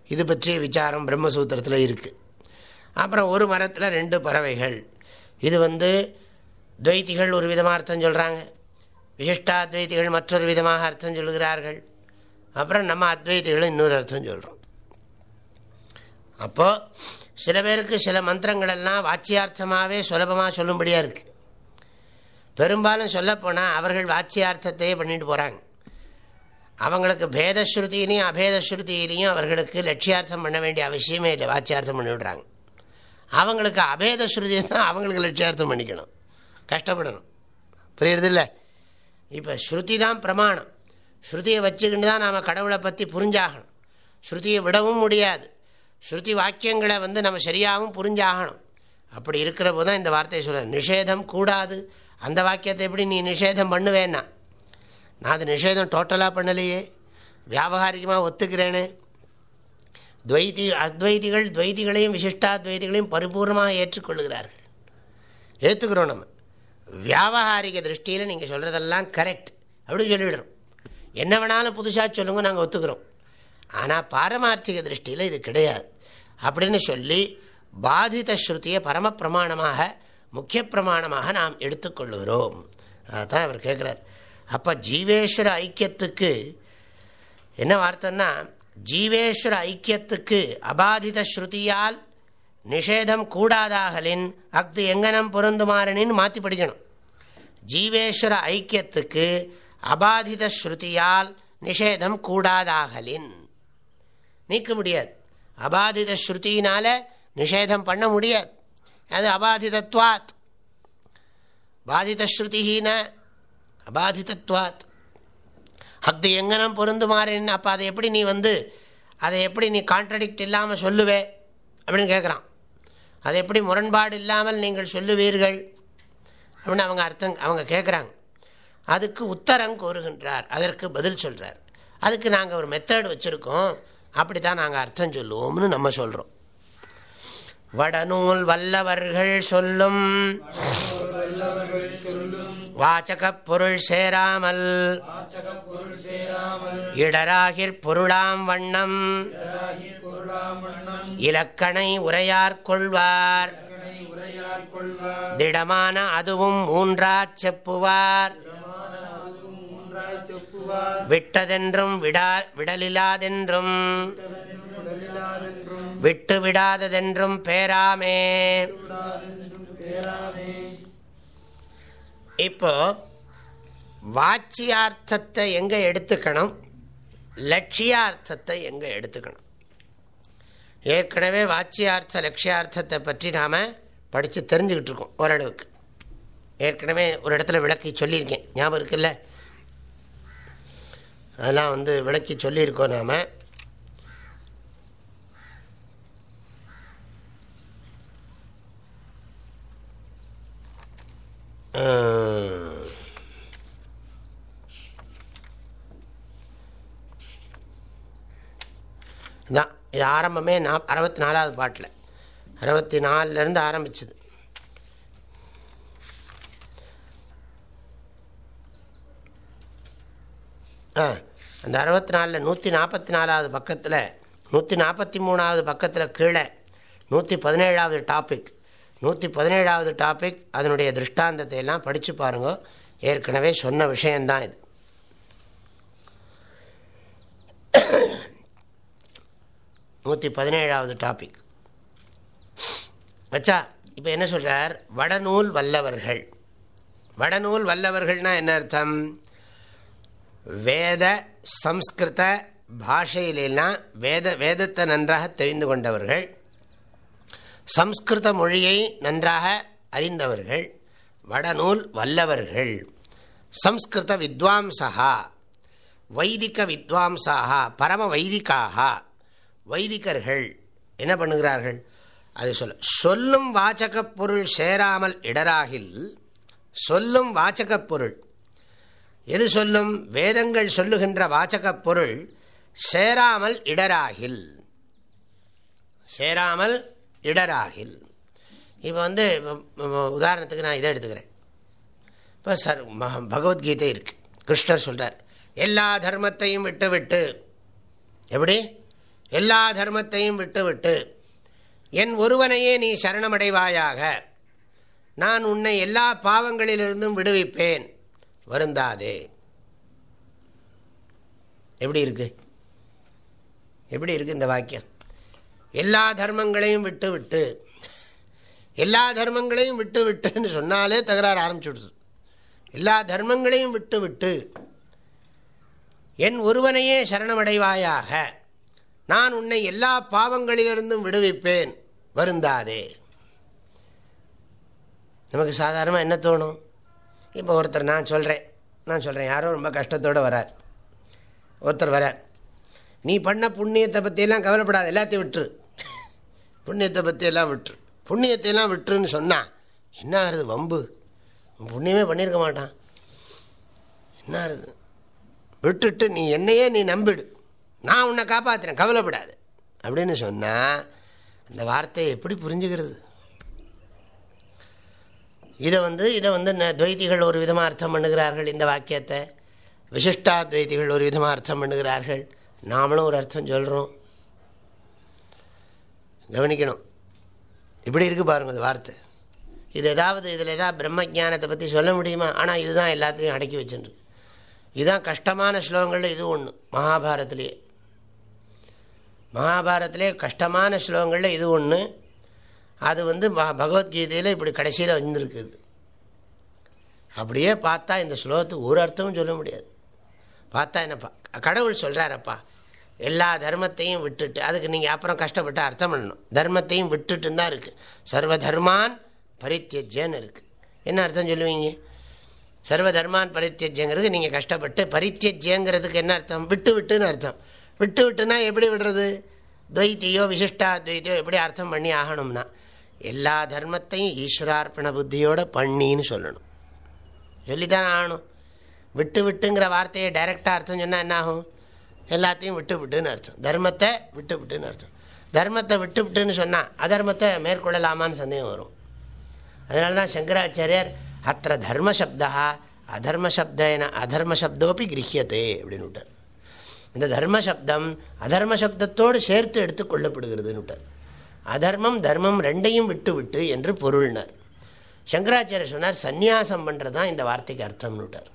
இது பற்றிய விசாரம் பிரம்மசூத்திரத்தில் இருக்குது அப்புறம் ஒரு மரத்தில் ரெண்டு பறவைகள். இது வந்து துவைத்திகள் ஒரு விதமாக அர்த்தம் சொல்கிறாங்க விசிஷ்டாத்வைத்திகள் மற்றொரு விதமாக அர்த்தம் சொல்கிறார்கள் அப்புறம் நம்ம அத்வைத்திகளும் இன்னொரு அர்த்தம் சொல்கிறோம் அப்போது சில பேருக்கு சில மந்திரங்களெல்லாம் வாட்சியார்த்தமாகவே சுலபமாக சொல்லும்படியாக இருக்குது பெரும்பாலும் சொல்லப்போனால் அவர்கள் வாட்சியார்த்தத்தையே பண்ணிட்டு போகிறாங்க அவங்களுக்கு பேதஸ்ருதியிலையும் அபேதஸ்ருதியிலையும் அவர்களுக்கு லட்சியார்த்தம் பண்ண வேண்டிய அவசியமே இல்லை. வாட்சியார்த்தம் பண்ணிவிடுறாங்க. அவங்களுக்கு அபேத ஸ்ருதி தான் அவங்களுக்கு லட்சியார்த்தம் பண்ணிக்கணும் கஷ்டப்படணும். புரியுறதில்ல? இப்போ ஸ்ருதி தான் பிரமாணம். ஸ்ருதியை வச்சுக்கிட்டு தான் நாம் கடவுளை பற்றி புரிஞ்சாகணும். ஸ்ருதியை விடவும் முடியாது. ஸ்ருதி வாக்கியங்களை வந்து நம்ம சரியாகவும் புரிஞ்சாகணும். அப்படி இருக்கிற போது தான் இந்த வார்த்தையை சொல்ல நிஷேதம் கூடாது. அந்த வாக்கியத்தை எப்படி நீ நிஷேதம் பண்ணுவேன்னா? நான் அது நிஷேதம் டோட்டலாக பண்ணலையே. வியாபகாரிகமாக ஒத்துக்கிறேனே. துவைதி அத்வைதிகள் துவைதிகளையும் விசிஷ்டாத்வைதிகளையும் பரிபூர்ணமாக ஏற்றுக்கொள்கிறார்கள் ஏற்றுக்கிறோம் நம்ம. வியாபகாரிக திருஷ்டியில் நீங்கள் சொல்கிறதெல்லாம் கரெக்ட் அப்படின்னு சொல்லிவிடுறோம் என்ன வேணாலும் புதுசாக சொல்லுங்க நாங்கள் ஒத்துக்கிறோம். ஆனால் பாரமார்த்திக திருஷ்டியில் இது கிடையாது. அப்படின்னு சொல்லி பாதித ஸ்ருதியை பரம பிரமாணமாக முக்கிய பிரமாணமாக நாம் எடுத்துக்கொள்கிறோம். அதுதான் அவர் கேட்குறார் அப்போ ஜீவேஸ்வர ஐக்கியத்துக்கு என்ன வார்த்தைன்னா ஜீவேஸ்வர ஐக்கியத்துக்கு அபாதித ஸ்ருதியால் நிஷேதம் கூடாதாகலின் அஃது எங்கனம் பொருந்துமாறனின்னு மாற்றி படிக்கணும். ஜீவேஸ்வர ஐக்கியத்துக்கு அபாதித ஸ்ருதியால் நிஷேதம் கூடாதாகலின். நீக்க முடியாது. அபாதித ஸ்ருதியினால நிஷேதம் பண்ண முடியாது. அது அபாதிதத்வாத். பாதிதஸ்ருதிஹீன அபாதிதத்வாத். அது எங்கனம் பொருந்துமாறேன்னு அப்போ அதை எப்படி நீ வந்து அதை எப்படி நீ கான்ட்ரடிக்ட் இல்லாமல் சொல்லுவே? அப்படின்னு கேட்குறான் அதை எப்படி முரண்பாடு இல்லாமல் நீங்கள் சொல்லுவீர்கள்? அப்படின்னு அவங்க அர்த்தம் அவங்க கேட்குறாங்க அதுக்கு உத்தரம் கோருகின்றார். அதற்கு பதில் சொல்கிறார் அதுக்கு நாங்கள் ஒரு மெத்தட் வச்சுருக்கோம். அப்படி தான் நாங்கள் அர்த்தம் சொல்லுவோம்னு நம்ம சொல்கிறோம் வடநூல் வல்லவர்கள் சொல்லும். வாச்சக பொருள் சேராமல் இடராகிற் பொருளாம் வண்ணம் இலக்கணை உரையார் கொள்வார். திடமான அதுவும் மூன்றா செப்புவார். விட்டதென்றும் விடா விடலிலாதென்றும் விட்டு விடாததென்றும் பேராமே. இப்போ வாட்சியார்த்தத்தை எங்க எடுத்துக்கணும்? லட்சியார்த்தத்தை எங்க எடுத்துக்கணும்? ஏற்கனவே வாட்சியார்த்த லட்சியார்த்தத்தை பற்றி நாம் படித்து தெரிஞ்சுக்கிட்டு இருக்கோம் ஓரளவுக்கு. ஏற்கனவே ஒரு இடத்துல விளக்கி சொல்லியிருக்கேன். ஞாபகம் இருக்குல்ல? அதெல்லாம் வந்து விளக்கி சொல்லியிருக்கோம் நாம். தான் இது ஆரம்பமே நா அறுபத்தி நாலாவது பாட்டில். அறுபத்தி நாலுலேருந்து ஆரம்பிச்சுது. ஆ அந்த அறுபத்தி நாலில் நூற்றி நாற்பத்தி நாலாவது பக்கத்தில் நூற்றி நாற்பத்தி மூணாவது பக்கத்தில் கீழே நூற்றி பதினேழாவது டாபிக் நூற்றி பதினேழாவது டாபிக் அதனுடைய திருஷ்டாந்தத்தை எல்லாம் படித்து பாருங்க. ஏற்கனவே சொன்ன விஷயந்தான் இது. நூற்றி பதினேழாவது டாபிக் வச்சா இப்போ என்ன சொல்கிறார் வடநூல் வல்லவர்கள். வடநூல் வல்லவர்கள்னால் என்ன அர்த்தம்? வேத சம்ஸ்கிருத பாஷையிலெல்லாம் வேத வேதத்தை நன்றாக தெரிந்து கொண்டவர்கள். சம்ஸ்கிருத மொழியை நன்றாக அறிந்தவர்கள் வடநூல் வல்லவர்கள். சம்ஸ்கிருத வித்வாம்சா வைதிக வித்வாம்சாக பரம வைதிகாக வைதிகர்கள் என்ன பண்ணுகிறார்கள்? அது சொல்ல சொல்லும் வாச்சகப் பொருள் சேராமல் இடராகில் சொல்லும் வாச்சகப் பொருள். எது சொல்லும்? வேதங்கள் சொல்லுகின்ற வாச்சகப் பொருள் சேராமல் இடராகில். சேராமல் இடராகில். இப்போ வந்து உதாரணத்துக்கு நான் இதை எடுத்துக்கிறேன். இப்போ சார் பகவத்கீதை இருக்குது கிருஷ்ணர் சொல்கிறார் எல்லா தர்மத்தையும் விட்டு விட்டு எப்படி? எல்லா தர்மத்தையும் விட்டுவிட்டு என் ஒருவனையே நீ சரணமடைவாயாக. நான் உன்னை எல்லா பாவங்களிலிருந்தும் விடுவிப்பேன். வருந்தாதே. எப்படி இருக்கு? எப்படி இருக்கு இந்த வாக்கியம்? எல்லா தர்மங்களையும் விட்டு விட்டு எல்லா தர்மங்களையும் விட்டு விட்டுன்னு சொன்னாலே தகராறு ஆரம்பிச்சுடுது. எல்லா தர்மங்களையும் விட்டு விட்டு என் ஒருவனையே சரணமடைவாயாக நான் உன்னை எல்லா பாவங்களிலிருந்தும் விடுவிப்பேன் வருந்தாதே. நமக்கு சாதாரணமாக என்ன தோணும்? இப்போ ஒருத்தர் நான் சொல்கிறேன் நான் சொல்கிறேன் யாரும் ரொம்ப கஷ்டத்தோடு வரார். ஒருத்தர் வரார். நீ பண்ண புண்ணியத்தை பற்றியெல்லாம் கவலைப்படாது. எல்லாத்தையும் விட்டுரு. புண்ணியத்தை பற்றியெல்லாம் விட்டுரு. புண்ணியத்தையெல்லாம் விட்டுருன்னு சொன்னால் என்ன ஆகுது வம்பு? புண்ணியமே பண்ணியிருக்க மாட்டான். என்ன ஆகுது? விட்டுட்டு நீ என்னையே நீ நம்பிடு. நான் உன்னை காப்பாற்றுறேன் கவலைப்படாது. அப்படின்னு சொன்னால் அந்த வார்த்தையை எப்படி புரிஞ்சுக்கிறது? இதை வந்து இதை வந்து துவைத்திகள் ஒரு விதமாக அர்த்தம் பண்ணுகிறார்கள் இந்த வாக்கியத்தை. விசிஷ்டா துவைத்திகள் ஒரு விதமாக அர்த்தம் பண்ணுகிறார்கள். நாமளும் ஒரு அர்த்தம் சொல்கிறோம் கவனிக்கணும். இப்படி இருக்குது பாருங்கள் இந்த வார்த்தை. இது ஏதாவது இதில் ஏதாவது பிரம்ம ஜானத்தை பற்றி சொல்ல முடியுமா? ஆனால் இதுதான் எல்லாத்தையும் அடக்கி வச்சுருக்கு. இதுதான் கஷ்டமான ஸ்லோகங்களில் இது ஒன்று மகாபாரத்திலேயே மகாபாரத்திலே கஷ்டமான ஸ்லோகங்களில் இது ஒன்று அது வந்து பகவத்கீதையில் இப்படி கடைசியில் வந்துருக்குது அப்படியே பார்த்தா இந்த ஸ்லோகத்துக்கு ஒரு அர்த்தமும் சொல்ல முடியாது. பார்த்தா என்னப்பா கடவுள் சொல்கிறாரப்பா எல்லா தர்மத்தையும் விட்டுட்டு அதுக்கு நீங்கள் அப்புறம் கஷ்டப்பட்டு அர்த்தம் பண்ணணும். தர்மத்தையும் விட்டுட்டு தான் இருக்குது சர்வ தர்மான் பரித்தியஜன்னு இருக்குது என்ன அர்த்தம் சொல்லுவீங்க? சர்வ தர்மான் பரித்தியஜங்கிறது நீங்கள் கஷ்டப்பட்டு பரித்தியஜங்கிறதுக்கு என்ன அர்த்தம்? விட்டு விட்டுன்னு அர்த்தம். விட்டு விட்டுனா எப்படி விடுறது? துவைத்தியோ விசிஷ்டா துவைத்தியோ எப்படி அர்த்தம் பண்ணி ஆகணும்னா எல்லா தர்மத்தையும் ஈஸ்வரார்ப்பண புத்தியோட பண்ணின்னு சொல்லணும். சொல்லித்தான் ஆகணும். விட்டு விட்டுங்கிற வார்த்தையை டைரெக்டாக அர்த்தம் சொன்னால் என்ன ஆகும் எல்லாத்தையும் விட்டு விட்டுன்னு அர்த்தம். தர்மத்தை விட்டு விட்டுன்னு அர்த்தம். தர்மத்தை விட்டு விட்டுன்னு சொன்னால் அதர்மத்தை மேற்கொள்ளலாமான்னு சந்தேகம் வரும். அதனால தான் சங்கராச்சாரியர் அத்த தர்மசப்தா அதர்மசப்தேன அதர்மசப்தோப்பி கிரகியத்தே அப்படின்னு விட்டார். இந்த தர்மசப்தம் அதர்மசப்தத்தோடு சேர்த்து எடுத்து கொள்ளப்படுகிறதுன்னு விட்டார். அதர்மம் தர்மம் ரெண்டையும் விட்டு விட்டு என்று பொருள்னார். சங்கராச்சாரியர் சொன்னார் சந்நியாசம் பண்ணுறது தான் இந்த வார்த்தைக்கு அர்த்தம்னு விட்டார்.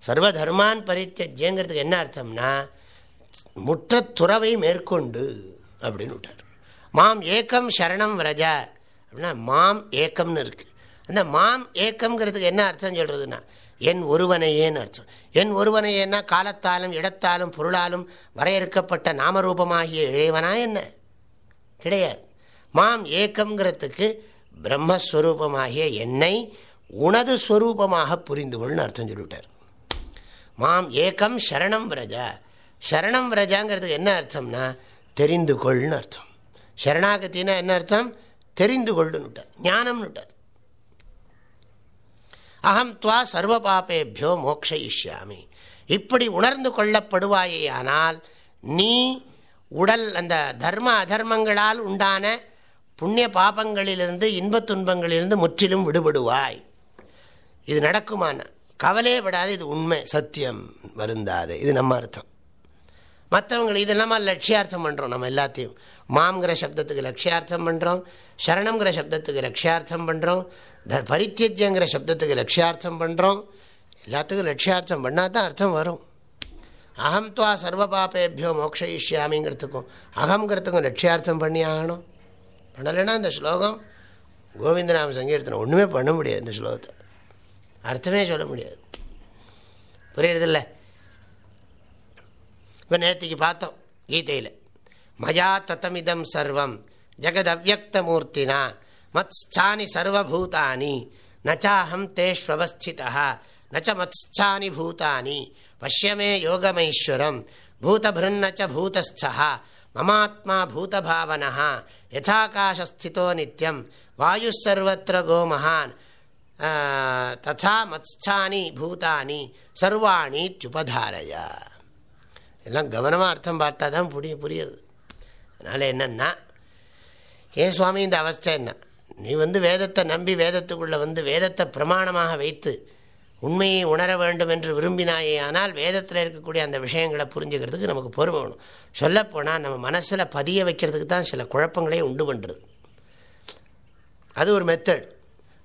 சர்வ தர்மான் என்ன அர்த்தம்னா முற்ற துறவை மேற்கொண்டு அப்படின்னு விட்டார். மாம் ஏக்கம் சரணம் விரஜா. அப்படின்னா மாம் ஏக்கம்னு இருக்கு. அந்த மாம் ஏக்கம்ங்கிறதுக்கு என்ன அர்த்தம் சொல்கிறதுன்னா என் ஒருவனையேன்னு அர்த்தம். என் ஒருவனையேன்னா காலத்தாலும் இடத்தாலும் பொருளாலும் வரையறுக்கப்பட்ட நாமரூபமாகிய இழைவனா என்ன? கிடையாது. மாம் ஏக்கம்ங்கிறதுக்கு பிரம்மஸ்வரூபமாகிய என்னை உனது ஸ்வரூபமாக புரிந்து கொள்னு அர்த்தம் சொல்லிவிட்டார். மாம் ஏக்கம் சரணம் விரஜா. சரணம் விரஜாங்கிறதுக்கு என்ன அர்த்தம்னா தெரிந்து கொள்னு அர்த்தம். சரணாகத்தின்னா என்ன அர்த்தம்? தெரிந்து கொள்ளுன்னுட்டார் ஞானம்னுட்டார் அகம் துவா சர்வ பாப்பேபியோ மோக்ஷயிஷ்யாமி. இப்படி உணர்ந்து கொள்ளப்படுவாயேயானால் நீ உடல் அந்த தர்ம அதர்மங்களால் உண்டான புண்ணிய பாபங்களிலிருந்து இன்பத் துன்பங்களிலிருந்து முற்றிலும் விடுபடுவாய். இது நடக்குமான? கவலையே விடாது இது உண்மை சத்தியம் வருந்தாது. இது நம்ம அர்த்தம். மத்தவங்கள இது நம்ம லட்சியார்த்தம் பண்ணுறோம் நம்ம எல்லாத்தையும். மாம்ங்கிற சப்தத்துக்கு லட்சியார்த்தம் பண்ணுறோம் சரணங்கிற சப்தத்துக்கு லட்சியார்த்தம் பண்ணுறோம் த பரித்தியஜங்கிற சப்தத்துக்கு லட்சியார்த்தம் பண்ணுறோம் எல்லாத்துக்கும் லட்சியார்த்தம் பண்ணால் தான் அர்த்தம் வரும். அகம் துவா சர்வ பாப்பேபியோ மோக்ஷயிஷ்யாமிங்கிறதுக்கும் அகங்கிறதுக்கும் லட்சியார்த்தம் பண்ணி ஆகணும். பண்ணலைன்னா இந்த ஸ்லோகம் கோவிந்தநாம சங்கீர்த்தனம் ஒன்றுமே பண்ண முடியாது இந்த ஸ்லோகத்தை. அர்த்தமே சொல்ல முடியாது. புரியுறதில்ல? இப்போ நேற்றுக்கு பார்த்தோம் கீதையில். மயா தத்தமிதம் சர்வம் ஜெகத் அவ்வக்தமூர்த்தினா மத்ஸ்தானி சர்வபூதானி நச்சாஹம் தேஷ்வஸ்திதா நச்ச மத்ஸ்தானி பூதானி பஷ்யமே யோகமைஸ்வரம் பூதபிருன்னச்ச பூதஸ்தா மமாத்மா பூதபாவனா யதாகாசஸ்திதோ நித்யம். வாயுசர்வத்திர கோமஹான் ததா மத்ஸ்தானி பூதானி சர்வாணி துபதாரையா எல்லாம் கவனமாக அர்த்தம் பார்த்தா தான் புரியும் புரியுது அதனால் என்னென்னா ஏன் சுவாமி இந்த அவஸ்தை என்ன நீ வந்து வேதத்தை நம்பி வேதத்துக்குள்ளே வந்து வேதத்தை பிரமாணமாக வைத்து உண்மையை உணர வேண்டும் என்று விரும்பினாயே ஆனால் வேதத்தில் இருக்கக்கூடிய அந்த விஷயங்களை புரிஞ்சுக்கிறதுக்கு நமக்கு பொறுமை வேணும் சொல்லப்போனால் நம்ம மனசில் பதிய வைக்கிறதுக்கு தான் சில குழப்பங்களே உண்டு பண்ணுறது அது ஒரு மெத்தட்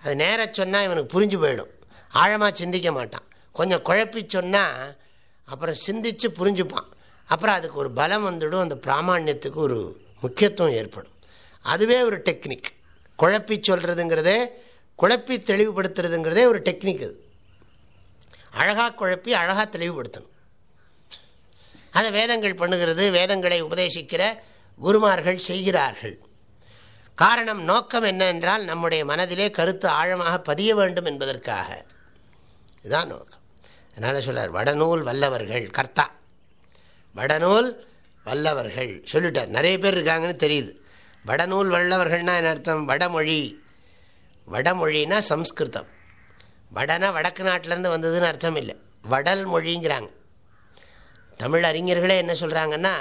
அது நேர சொன்னால் இவனுக்கு புரிஞ்சு போயிடும். ஆழமாக சிந்திக்க மாட்டான். கொஞ்சம் குழப்பி சொன்னால் அப்புறம் சிந்தித்து புரிஞ்சுப்பான். அப்புறம் அதுக்கு ஒரு பலம் வந்துடும். அந்த பிராமணியத்துக்கு ஒரு முக்கியத்துவம் ஏற்படும். அதுவே ஒரு டெக்னிக். குழப்பி சொல்கிறதுங்கிறதே குழப்பி தெளிவுபடுத்துறதுங்கிறதே ஒரு டெக்னிக் அது. அழகாக குழப்பி அழகாக தெளிவுபடுத்தணும். அதை வேதங்கள் பண்ணுகிறது வேதங்களை உபதேசிக்கிற குருமார்கள் செய்கிறார்கள். காரணம் நோக்கம் என்னென்றால் நம்முடைய மனதிலே கருத்து ஆழமாக பதிய வேண்டும் என்பதற்காக. இதுதான் நோக்கம். அதனால் சொல்கிறார் வடநூல் வல்லவர்கள் கர்த்தா. வடநூல் வல்லவர்கள் சொல்லிட்டார். நிறைய பேர் இருக்காங்கன்னு தெரியுது. வடநூல் வல்லவர்கள்னால் என்ன அர்த்தம்? வடமொழி. வடமொழினா சம்ஸ்கிருதம். வடனா வடக்கு நாட்டிலேருந்து வந்ததுன்னு அர்த்தம் இல்லை. வடல் மொழிங்கிறாங்க. தமிழ் அறிஞர்களே என்ன சொல்கிறாங்கன்னா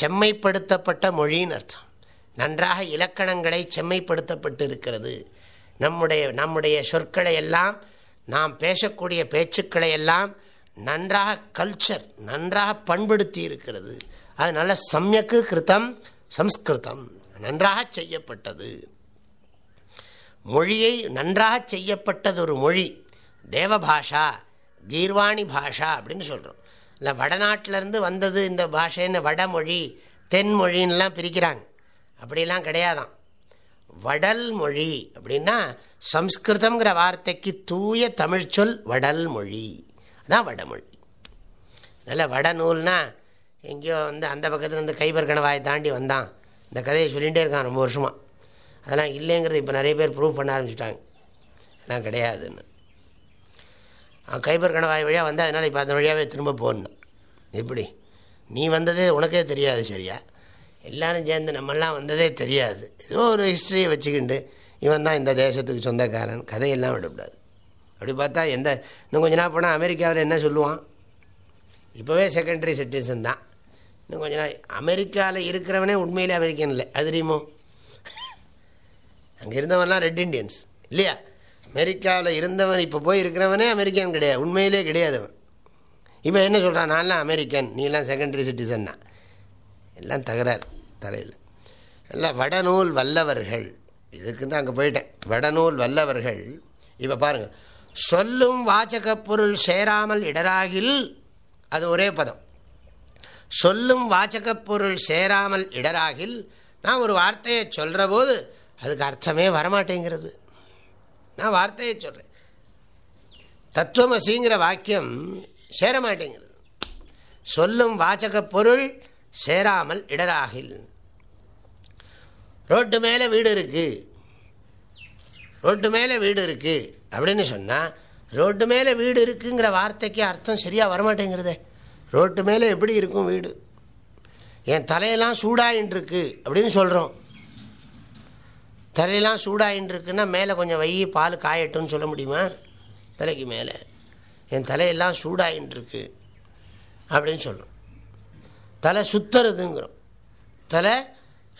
செம்மைப்படுத்தப்பட்ட மொழின்னு அர்த்தம். நன்றாக இலக்கணங்களை செம்மைப்படுத்தப்பட்டு இருக்கிறது நம்முடைய நம்முடைய சொற்களை எல்லாம் நாம் பேசக்கூடிய பேச்சுக்களை எல்லாம் நன்றாக கல்ச்சர் நன்றாக பண்படுத்தி இருக்கிறது அதனால் சமயக்கு கிருத்தம் சம்ஸ்கிருதம் நன்றாக செய்யப்பட்டது. மொழியை நன்றாக செய்யப்பட்டது ஒரு மொழி தேவபாஷா கீர்வாணி பாஷா அப்படின்னு சொல்கிறோம் இல்லை வடநாட்டிலேருந்து வந்தது இந்த பாஷைன்னு வடமொழி தென்மொழின்லாம் பிரிக்கிறாங்க. அப்படிலாம் கிடையாதான் வடல் மொழி அப்படின்னா சம்ஸ்கிருதங்கிற வார்த்தைக்கு தூய தமிழ் சொல் வடல் மொழி அதான் வடமொழி. நல்ல வடநூல்னா எங்கேயோ வந்து அந்த பக்கத்துலேருந்து கைபர் கணவாயை தாண்டி வந்தான். இந்த கதையை சொல்லிகிட்டே இருக்கான் ரொம்ப வருஷமாக அதெல்லாம் இல்லைங்கிறது இப்போ நிறைய பேர் ப்ரூவ் பண்ண ஆரம்பிச்சிட்டாங்க. அதெல்லாம் கிடையாதுன்னு. கைபர் கணவாய் வழியாக வந்தால் அதனால் இப்போ அந்த வழியாகவே திரும்ப போடணும் எப்படி? நீ வந்ததே உனக்கே தெரியாது சரியா? எல்லோரும் சேர்ந்து நம்மெல்லாம் வந்ததே தெரியாது. ஏதோ ஒரு ஹிஸ்ட்ரியை வச்சுக்கிண்டு இவன் தான் இந்த தேசத்துக்கு சொந்தக்காரன். கதையெல்லாம் விடக்கூடாது. அப்படி பார்த்தா எந்த இன்னும் கொஞ்ச நாள் போனால் அமெரிக்காவில் என்ன சொல்லுவான்? இப்போவே செகண்டரி சிட்டிசன் தான். இன்னும் கொஞ்ச நாள் அமெரிக்காவில் இருக்கிறவனே உண்மையிலே அமெரிக்கன் இல்லை. அது தெரியுமோ? அங்கே இருந்தவன்லாம் ரெட் இண்டியன்ஸ் இல்லையா? அமெரிக்காவில் இருந்தவன் இப்போ போய் இருக்கிறவனே அமெரிக்கன் கிடையாது. உண்மையிலே கிடையாது அவன் இப்போ என்ன சொல்கிறான் நான்லாம் அமெரிக்கன் நீலாம் செகண்டரி சிட்டிசன்னா எல்லாம் தகராறு தலையில். எல்லாம் வடநூல் வல்லவர்கள். இதுக்கு தான் அங்கே போயிட்டேன். வடநூல் வல்லவர்கள் இப்போ பாருங்கள் சொல்லும் வாச்சக பொருள் சேராமல் இடராகில் அது ஒரே பதம். சொல்லும் வாச்சக பொருள் சேராமல் இடராகில் நான் ஒரு வார்த்தையை சொல்கிற போது அதுக்கு அர்த்தமே வரமாட்டேங்கிறது. நான் வார்த்தையை சொல்கிறேன் தத்துவமசிங்கிற வாக்கியம் சேர மாட்டேங்கிறது சொல்லும் வாச்சக பொருள் சேராமல் இடராகில். ரோட்டு மேலே வீடு இருக்குது ரோட்டு மேலே வீடு இருக்குது அப்படின்னு சொன்னால் ரோட்டு மேலே வீடு இருக்குங்கிற வார்த்தைக்கு அர்த்தம் சரியாக வரமாட்டேங்கிறதே. ரோட்டு மேலே எப்படி இருக்கும் வீடு? என் தலையெல்லாம் சூடாயின்னு இருக்கு அப்படின்னு சொல்கிறோம் தலையெல்லாம் சூடாயின்னு இருக்குன்னா மேலே கொஞ்சம் வை பால் காயட்டும்னு சொல்ல முடியுமா? தலைக்கு மேலே. என் தலையெல்லாம் சூடாயின்னு இருக்கு அப்படின்னு சொல்கிறோம் தலை சுத்துறதுங்கிறோம். தலை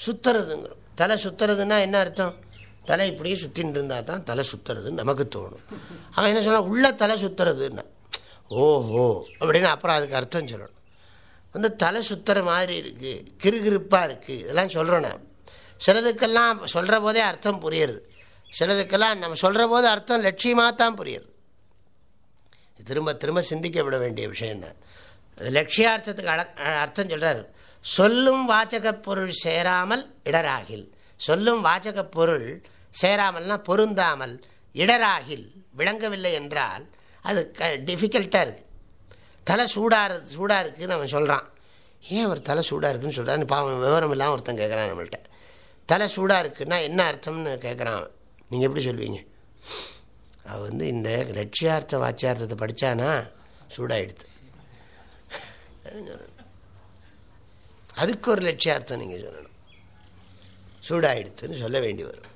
சுத்துறதுங்கிறோம். தலை சுத்துறதுன்னா என்ன அர்த்தம்? தலை இப்படியே சுற்றின்னு இருந்தால் தான் தலை சுற்றுறதுன்னு நமக்கு தோணும். அவன் என்ன சொன்னால் உள்ள தலை சுற்றுறதுன்னா ஓஹோ அப்படின்னு அப்புறம் அதுக்கு அர்த்தம் சொல்லணும். வந்து தலை சுற்றுற மாதிரி இருக்குது கிருகிருப்பாக இருக்குது இதெல்லாம் சொல்கிறோம் நான் சிலதுக்கெல்லாம் சொல்கிற போதே அர்த்தம் புரியுறது. சிலதுக்கெல்லாம் நம்ம சொல்கிற போது அர்த்தம் லட்சியமாக தான் புரியுறது. திரும்ப திரும்ப சிந்திக்கப்பட வேண்டிய விஷயந்தான் லட்சியார்த்தத்துக்கு அர்த்தம் சொல்கிறார் சொல்லும் வாச்சக பொருள் சேராமல் இடராகில். சொல்லும் வாச்சக பொருள் சேராமல்னா பொருந்தாமல் இடராகில். விளங்கவில்லை என்றால் அது க டிஃபிகல்ட்டாக இருக்குது தலை சூடாக சூடாக இருக்குதுன்னு அவன் சொல்கிறான் ஏன் அவர் தலை சூடாக இருக்குன்னு சொல்கிறான் பாவம் விவரம் இல்லாமல் ஒருத்தன் கேட்குறான் நம்மள்கிட்ட தலை சூடாக இருக்குன்னா என்ன அர்த்தம்னு கேட்குறான் அவன். நீங்கள் எப்படி சொல்வீங்க? அவன் வந்து இந்த லட்சியார்த்த வாச்சியார்த்தத்தை படித்தானா சூடாகிடுது அதுக்கு ஒரு லட்சியார்த்தம் நீங்கள் சொல்லணும். சூடாயிடுத்துன்னு சொல்ல வேண்டி வரும்.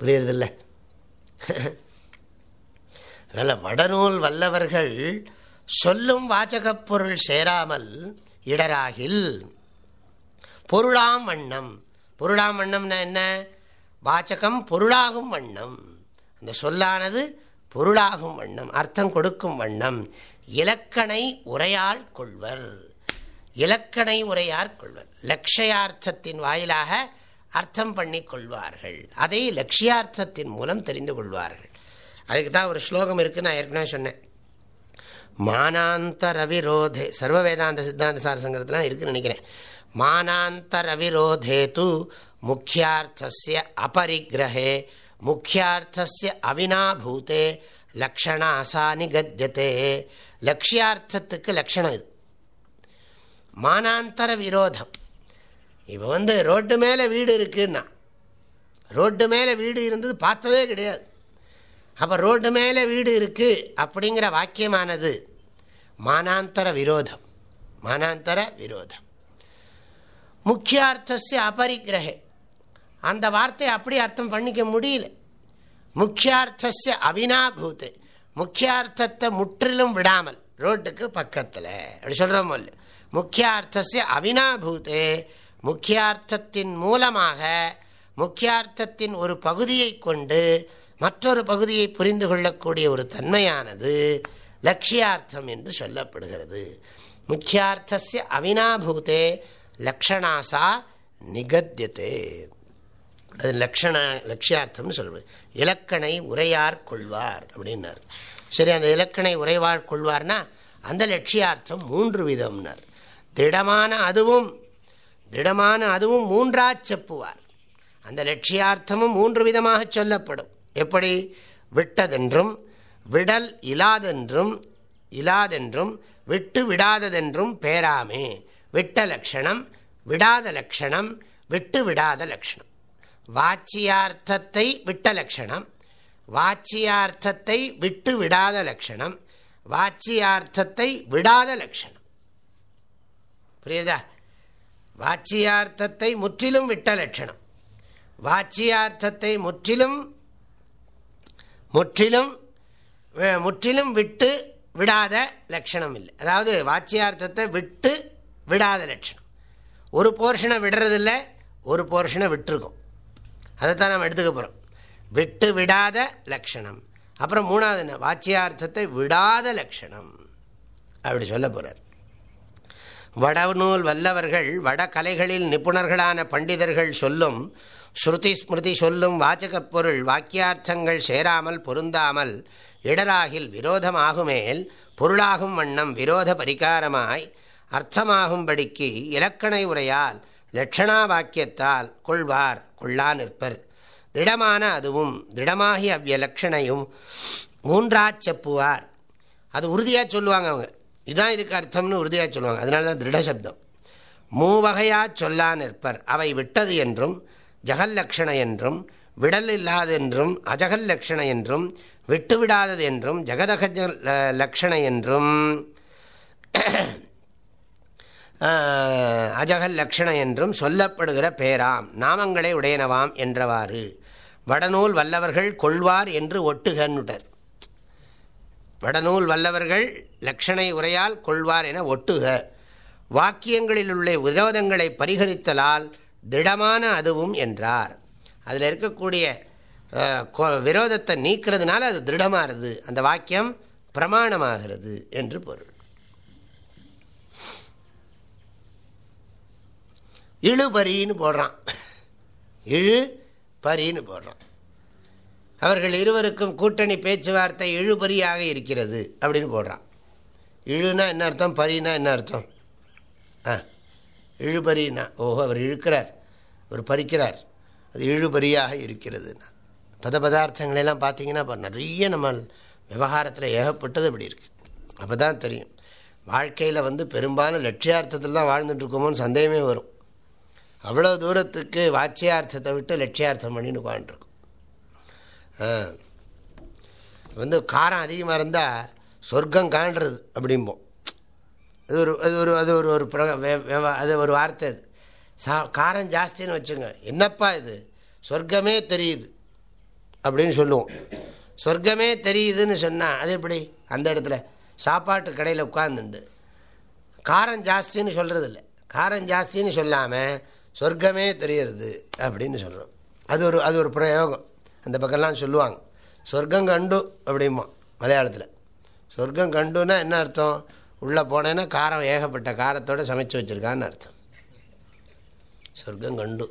புரியுறதில்ல? அதனால் வடநூல் வல்லவர்கள் சொல்லும் வாச்சகப் பொருள் சேராமல் இடராகில். பொருளாம் வண்ணம். பொருளாம் வண்ணம்னா என்ன? வாச்சகம் பொருளாகும் வண்ணம். அந்த சொல்லானது பொருளாகும் வண்ணம். அர்த்தம் கொடுக்கும் வண்ணம். இலக்கணை உரையால் கொள்வர். இலக்கணை உரையார் கொள்வர். லட்சயார்த்தத்தின் வாயிலாக அர்த்தம் பண்ணி கொள்வார்கள். அதை லட்சியார்த்தத்தின் மூலம் தெரிந்து கொள்வார்கள். அதுக்கு தான் ஒரு ஸ்லோகம் இருக்குன்னு நான் ஏற்கனவே சொன்னேன். மானாந்த ரவிரோதே சர்வ வேதாந்த சித்தாந்த சாரசங்கரத்துலாம் இருக்குன்னு நினைக்கிறேன். மானாந்தரவிரோதே தூ து முக்கியார்த்தசிய அபரிக்கிரகே முக்கியார்த்தசிய அவினாபூதே லக்ஷணாசா நிகத்தியதே லட்சியார்த்தத்துக்கு லக்ஷணம் இது. மானாந்தர விரோதம். இப்போ வந்து ரோட்டு மேலே வீடு இருக்குன்னா ரோட்டு மேலே வீடு இருந்தது பார்த்ததே கிடையாது. அப்போ ரோட்டு மேலே வீடு இருக்குது அப்படிங்கிற வாக்கியமானது மானாந்தர விரோதம். மானாந்தர விரோதம். முக்கியார்த்தசிய அபரிக்கிரகே அந்த வார்த்தையை அப்படி அர்த்தம் பண்ணிக்க முடியல. முக்கியார்த்தசிய அவினாபூத்து முக்கியார்த்தத்தை முற்றிலும் விடாமல் ரோட்டுக்கு பக்கத்தில் அப்படி சொல்கிறோம் இல்லை முக்கியார்த்தசிய அவினாபூத்தே முக்கியார்த்தத்தின் மூலமாக முக்கியார்த்தத்தின் ஒரு பகுதியை கொண்டு மற்றொரு பகுதியை புரிந்து கொள்ளக்கூடிய ஒரு தன்மையானது லட்சியார்த்தம் என்று சொல்லப்படுகிறது. முக்கியார்த்தசிய அவினாபூத்தே லக்ஷணாசா நிகத்தியத்தே அது லக்ஷண லட்சியார்த்தம்னு சொல்வது இலக்கணை உரையார் கொள்வார் அப்படின்னார். சரி அந்த இலக்கணை உரைவார் கொள்வார்னா அந்த லட்சியார்த்தம் மூன்று விதம்னார். திடமான அதுவும் திடமான அதுவும் மூன்றா செப்புவார். அந்த லட்சியார்த்தமும் மூன்று விதமாக சொல்லப்படும். எப்படி? விட்டதென்றும் விடல் இலாதென்றும் இலாதென்றும் விட்டு விடாததென்றும் பேராமே. விட்ட லட்சணம் விடாத லட்சணம் விட்டு விடாத லட்சணம். வாச்சியார்த்தத்தை விட்ட லட்சணம். வாச்சியார்த்தத்தை விட்டு விடாத லட்சணம். வாச்சியார்த்தத்தை விடாத லட்சணம். புரியுதா? வாச்சியார்த்தத்தை முற்றிலும் விட்ட லட்சணம். வாச்சியார்த்தத்தை முற்றிலும் முற்றிலும் முற்றிலும் விட்டு விடாத லட்சணம் இல்லை. அதாவது வாச்சியார்த்தத்தை விட்டு விடாத லட்சணம். ஒரு போர்ஷனை விடுறதில்ல ஒரு போர்ஷனை விட்டுருக்கும். அதைத்தான் நம்ம எடுத்துக்க போகிறோம் விட்டு விடாத லக்ஷணம் அப்புறம் மூணாவது என்ன? வாச்சியார்த்தத்தை விடாத லக்ஷணம் அப்படி சொல்ல போகிறார் வடநூல் வல்லவர்கள் வட கலைகளில் நிபுணர்களான பண்டிதர்கள் சொல்லும் ஸ்ருதி ஸ்மிருதி சொல்லும் வாச்சகப் பொருள் வாக்கியார்த்தங்கள் சேராமல் பொருந்தாமல் இடராகில் விரோதமாகுமேல் பொருளாகும் வண்ணம் விரோத பரிகாரமாய் அர்த்தமாகும்படிக்கு இலக்கணை உரையால் லட்சணா வாக்கியத்தால் கொள்வார். கொள்ளா நிற்பர். திடமான அதுவும் திடமாகி அவ்விய லக்ஷணையும் மூன்றாச் செப்புவார். அது உறுதியாக சொல்லுவாங்க அவங்க. இதுதான் இதுக்கு அர்த்தம்னு உறுதியாக சொல்லுவாங்க. அதனால தான் திருடசப்தம் மூவகையாக சொல்லா நிற்பர். அவை விட்டது என்றும் ஜகல் லக்ஷண என்றும் விடல் இல்லாதென்றும் அஜகல் லக்ஷண என்றும் விட்டுவிடாதது என்றும் ஜெகதகஜ லக்ஷண என்றும். அஜகல் லக்ஷண என்றும் சொல்லப்படுகிற பேராம். நாமங்களை உடையனவாம் என்றவாறு. வடநூல் வல்லவர்கள் கொள்வார் என்று ஒட்டுகன்னுடர். வடநூல் வல்லவர்கள் லக்ஷணை உரையால் கொள்வார் என ஒட்டுக. வாக்கியங்களில் உள்ள விரோதங்களை பரிகரித்தலால் திடமான அதுவும் என்றார். அதில் இருக்கக்கூடிய விரோதத்தை நீக்கிறதுனால அது திருடமாகிறது அந்த வாக்கியம் பிரமாணமாகிறது என்று பொருள். இழுபறின்னு போடுறான். இழு பரின்னு போடுறான். அவர்கள் இருவருக்கும் கூட்டணி பேச்சுவார்த்தை இழுபறியாக இருக்கிறது அப்படின்னு போடுறான். இழுனா என்ன அர்த்தம்? பரினா என்ன அர்த்தம்? ஆ இழுபறினா ஓஹோ அவர் இழுக்கிறார். அவர் பறிக்கிறார். அது இழுபறியாக இருக்கிறதுனா பத பதார்த்தங்களெல்லாம் பார்த்தீங்கன்னா இப்போ நிறைய நம்ம விவகாரத்தில் ஏகப்பட்டது அப்படி இருக்குது அப்போ தான் தெரியும். வாழ்க்கையில் வந்து பெரும்பாலும் லட்சியார்த்தத்தில் தான் வாழ்ந்துட்டுருக்கோமோன்னு சந்தேகமே வரும். அவ்வளோ தூரத்துக்கு வாட்சியார்த்தத்தை விட்டு லட்சியார்த்தம் பண்ணின்னு உட்காந்துருக்கும் வந்து காரம் அதிகமாக இருந்தால் சொர்க்கம் காண்றது அப்படிம்போம். அது ஒரு அது ஒரு அது ஒரு ஒரு அது ஒரு வார்த்தை அது. சா காரம் ஜாஸ்தின்னு வச்சுங்க. என்னப்பா இது? சொர்க்கமே தெரியுது அப்படின்னு சொல்லுவோம். சொர்க்கமே தெரியுதுன்னு சொன்னால் அது எப்படி? அந்த இடத்துல சாப்பாட்டு கடையில் உட்காந்துண்டு காரம் ஜாஸ்தின்னு சொல்கிறது இல்லை காரம் ஜாஸ்தின்னு சொல்லாமல் சொர்க்கமே தெரியறது அப்படின்னு சொல்கிறோம் அது ஒரு அது ஒரு பிரயோகம். அந்த பக்கம்லாம் சொல்லுவாங்க. சொர்க்கம் கண்டு அப்படிமா மலையாளத்தில். சொர்க்கம் கண்டுன்னா என்ன அர்த்தம்? உள்ளே போனேன்னா காரம் ஏகப்பட்ட காரத்தோடு சமைச்சு வச்சுருக்கான்னு அர்த்தம். சொர்க்கம் கண்டு.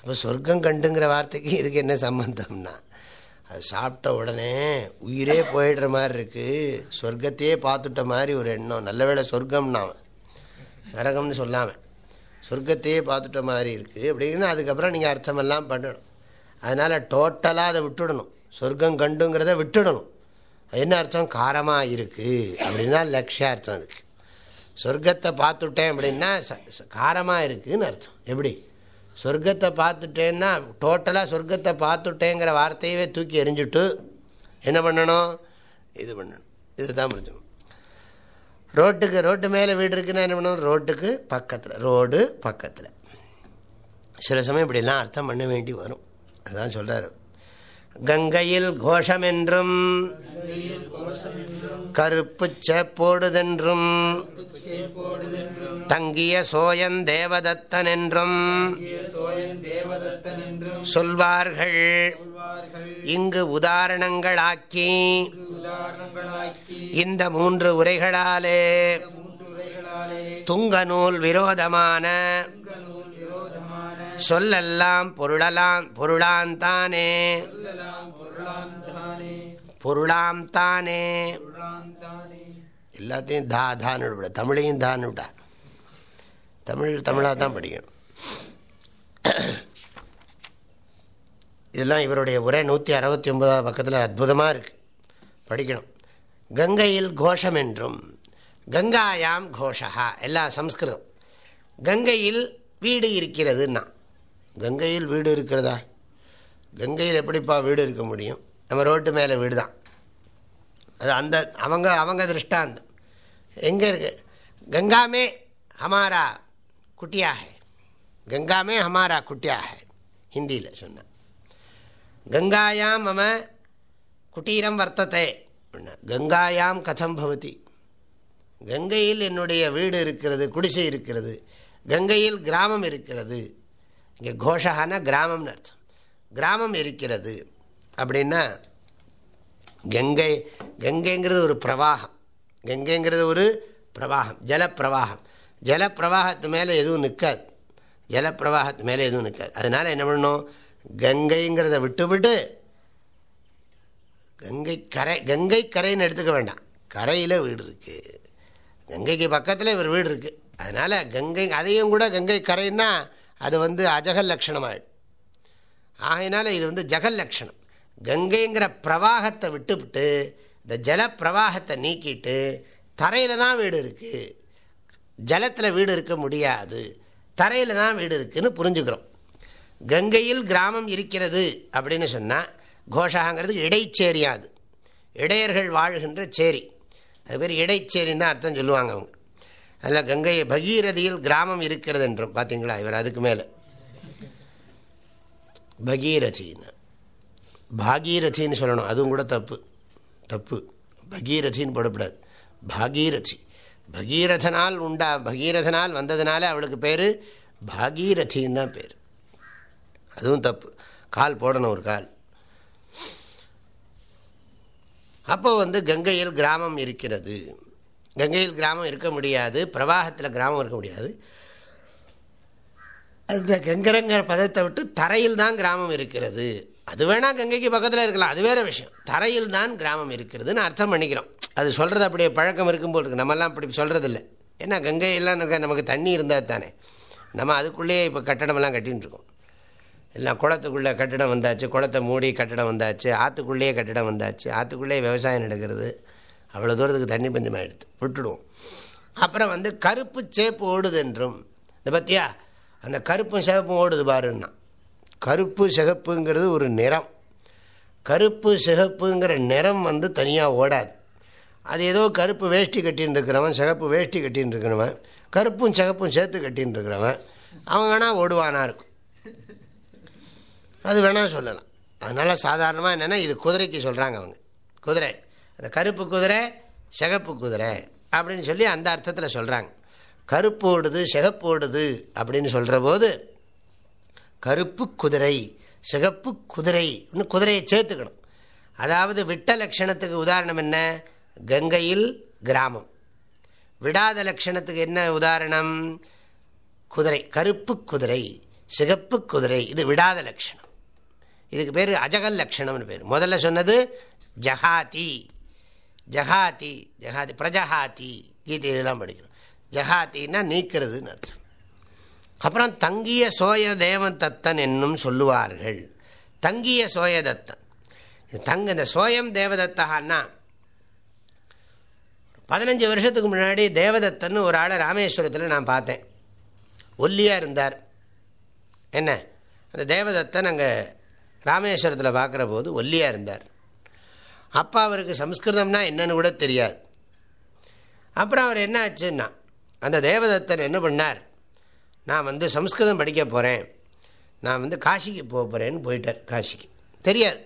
அப்போ சொர்க்கம் கண்டுங்கிற வார்த்தைக்கு இதுக்கு என்ன சம்பந்தம்னா அது சாப்பிட்ட உடனே உயிரே போயிடுற மாதிரி இருக்குது சொர்க்கத்தையே பார்த்துட்ட மாதிரி ஒரு எண்ணம். நல்ல வேலை சொர்க்கம்னா நரகம்னு சொல்லாமல் சொர்க்கத்தையே பார்த்துட்ட மாதிரி இருக்குது அப்படின்னு அதுக்கப்புறம் நீங்கள் அர்த்தமெல்லாம் பண்ணணும். அதனால் டோட்டலாக அதை விட்டுடணும். சொர்க்கம் கண்டுங்கிறத விட்டுடணும். என்ன அர்த்தம்? காரமாக இருக்குது அப்படின்னு தான் லட்சியார்த்தம் அதுக்கு. சொர்க்கத்தை பார்த்துட்டேன் அப்படின்னா காரமாக இருக்குதுன்னு அர்த்தம். எப்படி? சொர்க்கத்தை பார்த்துட்டேன்னா டோட்டலாக சொர்க்கத்தை பார்த்துட்டேங்கிற வார்த்தையவே தூக்கி எரிஞ்சுட்டு என்ன பண்ணணும்? இது பண்ணணும். இது தான் ரோட்டுக்கு ரோட்டு மேலே வீடு இருக்குன்னா என்ன பண்ணணும் ரோட்டுக்கு பக்கத்தில் ரோடு பக்கத்தில். சில சமயம் இப்படிலாம் அர்த்தம் பண்ண வேண்டி வரும். அதுதான் சொல்கிறார் கங்கையில் கோஷமென்றும் கருப்பு சேப்போடுதென்றும் தங்கிய சோயன் தேவதத்தன் என்றும் சொல்வார்கள். இங்கு உதாரணங்களாக்கி இந்த மூன்று உரைகளாலே துங்க நூல் விரோதமான சொல்லெல்லாம் பொருளலாம் பொருளாம் தானே. பொருளாம் தானே. எல்லாத்தையும் தா தான் விட தமிழையும் தான் விட்டா. தமிழ் தமிழாக தான் படிக்கணும். இதெல்லாம் இவருடைய உரை நூற்றி அறுபத்தி ஒன்பதாவது பக்கத்தில் அற்புதமாக இருக்குது படிக்கணும். கங்கையில் கோஷம் என்றும் கங்காயாம் கோஷா எல்லாம் சம்ஸ்கிருதம். கங்கையில் வீடு இருக்கிறதுன்னா கங்கையில் வீடு இருக்கிறதா? கங்கையில் எப்படிப்பா வீடு இருக்க முடியும்? நம்ம ரோட்டு மேலே வீடு தான் அது அந்த அவங்க அவங்க திருஷ்டாந்தம். எங்கே இருக்கு? கங்காமே ஹமாரா குட்டியாக. கங்காமே ஹமாரா குட்டியாக ஹிந்தியில் சொன்ன கங்காயாம் மம குட்டீரம் வர்த்தத்தை கங்காயாம் கதம் பவதி. கங்கையில் என்னுடைய வீடு இருக்கிறது குடிசை இருக்கிறது கங்கையில் கிராமம் இருக்கிறது இங்கே கோஷகானா கிராமம்னு அர்த்தம். கிராமம் இருக்கிறது அப்படின்னா கங்கை கங்கைங்கிறது ஒரு பிரவாகம். கங்கைங்கிறது ஒரு பிரவாகம் ஜலப்பிரவாகம். ஜலப்பிரவாகத்து மேலே எதுவும் நிற்காது ஜலப்பிரவாகத்து மேலே எதுவும் நிற்காது அதனால் என்ன பண்ணணும்? கங்கைங்கிறத விட்டுவிட்டு கங்கை கரை கங்கை கரைன்னு எடுத்துக்க வேண்டாம். கரையில் வீடு இருக்குது கங்கைக்கு பக்கத்தில் இவர் வீடு இருக்குது அதனால் கங்கை அதையும் கூட கங்கை கரைன்னா அது வந்து அஜகல் லட்சணமாயிடும் ஆகினால இது வந்து ஜெகல் லட்சணம். கங்கைங்கிற பிரவாகத்தை விட்டுவிட்டு இந்த ஜல பிரவாகத்தை நீக்கிட்டு தரையில் தான் வீடு இருக்குது ஜலத்தில் வீடு இருக்க முடியாது. தரையில் தான் வீடு இருக்குதுன்னு புரிஞ்சுக்கிறோம். கங்கையில் கிராமம் இருக்கிறது அப்படின்னு சொன்னால் கோஷாங்கிறது இடைச்சேரியாது இடையர்கள் வாழ்கின்ற சேரி. அது பேர் இடைச்சேரின்னு தான் அர்த்தம் சொல்லுவாங்க அவங்க. அதில் கங்கை பகீரதியில் கிராமம் இருக்கிறது என்றும் பார்த்தீங்களா இவர் அதுக்கு மேலே. பகீரதின்னு பாகீரதின்னு சொல்லணும். அதுவும் கூட தப்பு. தப்பு. பகீரதின்னு போடக்கூடாது. பாகீரதி. பகீரதனால் உண்டா? பகீரதனால் வந்ததுனால அவளுக்கு பேர் பாகீரதின்னு தான் பேர். அதுவும் தப்பு. கால் போடணும் ஒரு கால். அப்போ வந்து கங்கையில் கிராமம் இருக்கிறது. கங்கையில் கிராமம் இருக்க முடியாது பிரவாகத்தில் கிராமம் இருக்க முடியாது. அந்த கங்கரங்கிற பதத்தை விட்டு தரையில் தான் கிராமம் இருக்கிறது. அது வேணால் கங்கைக்கு பக்கத்தில் இருக்கலாம் அது வேறு விஷயம். தரையில் தான் கிராமம் இருக்கிறதுன்னு அர்த்தம் பண்ணிக்கிறோம். அது சொல்கிறது அப்படியே பழக்கம் இருக்கும்போது இருக்குது நம்மெல்லாம் அப்படி சொல்கிறது இல்லை ஏன்னா கங்கையெல்லாம் நமக்கு தண்ணி இருந்தால் தானே. நம்ம அதுக்குள்ளேயே இப்போ கட்டடமெல்லாம் கட்டின்னு இருக்கோம். எல்லாம் குளத்துக்குள்ளே கட்டிடம் வந்தாச்சு குளத்தை மூடி கட்டிடம் வந்தாச்சு ஆற்றுக்குள்ளேயே கட்டிடம் வந்தாச்சு ஆற்றுக்குள்ளேயே விவசாயம் நடக்கிறது. அவ்வளோ தூரத்துக்கு தண்ணி பஞ்சமாகிடுது விட்டுடுவோம். அப்புறம் வந்து கருப்பு சேப்பு ஓடுது என்றும் இந்த பற்றியா அந்த கருப்பும் சிகப்பும் ஓடுது பாருன்னா. கருப்பு சிகப்புங்கிறது ஒரு நிறம். கருப்பு சிகப்புங்கிற நிறம் வந்து தனியாக ஓடாது. அது ஏதோ கருப்பு வேஷ்டி கட்டின்னு இருக்கிறவன் சிகப்பு வேஷ்டி கட்டின்னு இருக்கிறவன் கருப்பும் சிகப்பும் சேர்த்து கட்டின்னு இருக்கிறவன் அவன் வேணால் ஓடுவானா இருக்கும். அது வேணால் சொல்லலாம். அதனால் சாதாரணமாக என்னென்னா இது குதிரைக்கு சொல்கிறாங்க அவங்க. குதிரை. அந்த கருப்பு குதிரை சிகப்பு குதிரை அப்படின்னு சொல்லி அந்த அர்த்தத்தில் சொல்கிறாங்க கருப்பு ஓடுது சிகப்பு ஓடுது அப்படின்னு சொல்கிற போது கருப்பு குதிரை சிகப்பு குதிரை இன்னும் குதிரையை சேர்த்துக்கணும். அதாவது விட்ட லட்சணத்துக்கு உதாரணம் என்ன? கங்கையில் கிராமம். விடாத லட்சணத்துக்கு என்ன உதாரணம்? குதிரை கருப்பு குதிரை சிகப்பு குதிரை இது விடாத லட்சணம். இதுக்கு பேர் அஜகல் லட்சணம்னு பேர். முதல்ல சொன்னது ஜஹாதி. ஜஹாதி ஜஹாதி பிரஜஹாதி கீதையிலாம் படிக்கிறோம் ஜஹாத்தின்னா நீக்கிறதுன்னு அர்த்தம். அப்புறம் தங்கிய சோய தேவதத்தன் என்னும் சொல்லுவார்கள். தங்கிய சோயதத்தன் தங்க இந்த சோயம் தேவதத்தகான்னா பதினஞ்சு வருஷத்துக்கு முன்னாடி தேவதத்தன் ஒரு ஆளை ராமேஸ்வரத்தில் நான் பார்த்தேன். ஒல்லியாக இருந்தார். என்ன? அந்த தேவதத்தன் அங்கே ராமேஸ்வரத்தில் பார்க்குற போது ஒல்லியாக இருந்தார். அப்பா அவருக்கு சம்ஸ்கிருதம்னா என்னன்னு கூட தெரியாது. அப்புறம் அவர் என்ன ஆச்சுன்னா அந்த தேவதத்தன் என்ன பண்ணார்? நான் வந்து சம்ஸ்கிருதம் படிக்க போகிறேன் நான் வந்து காசிக்கு போக போகிறேன்னு போயிட்டார் காசிக்கு. தெரியாது.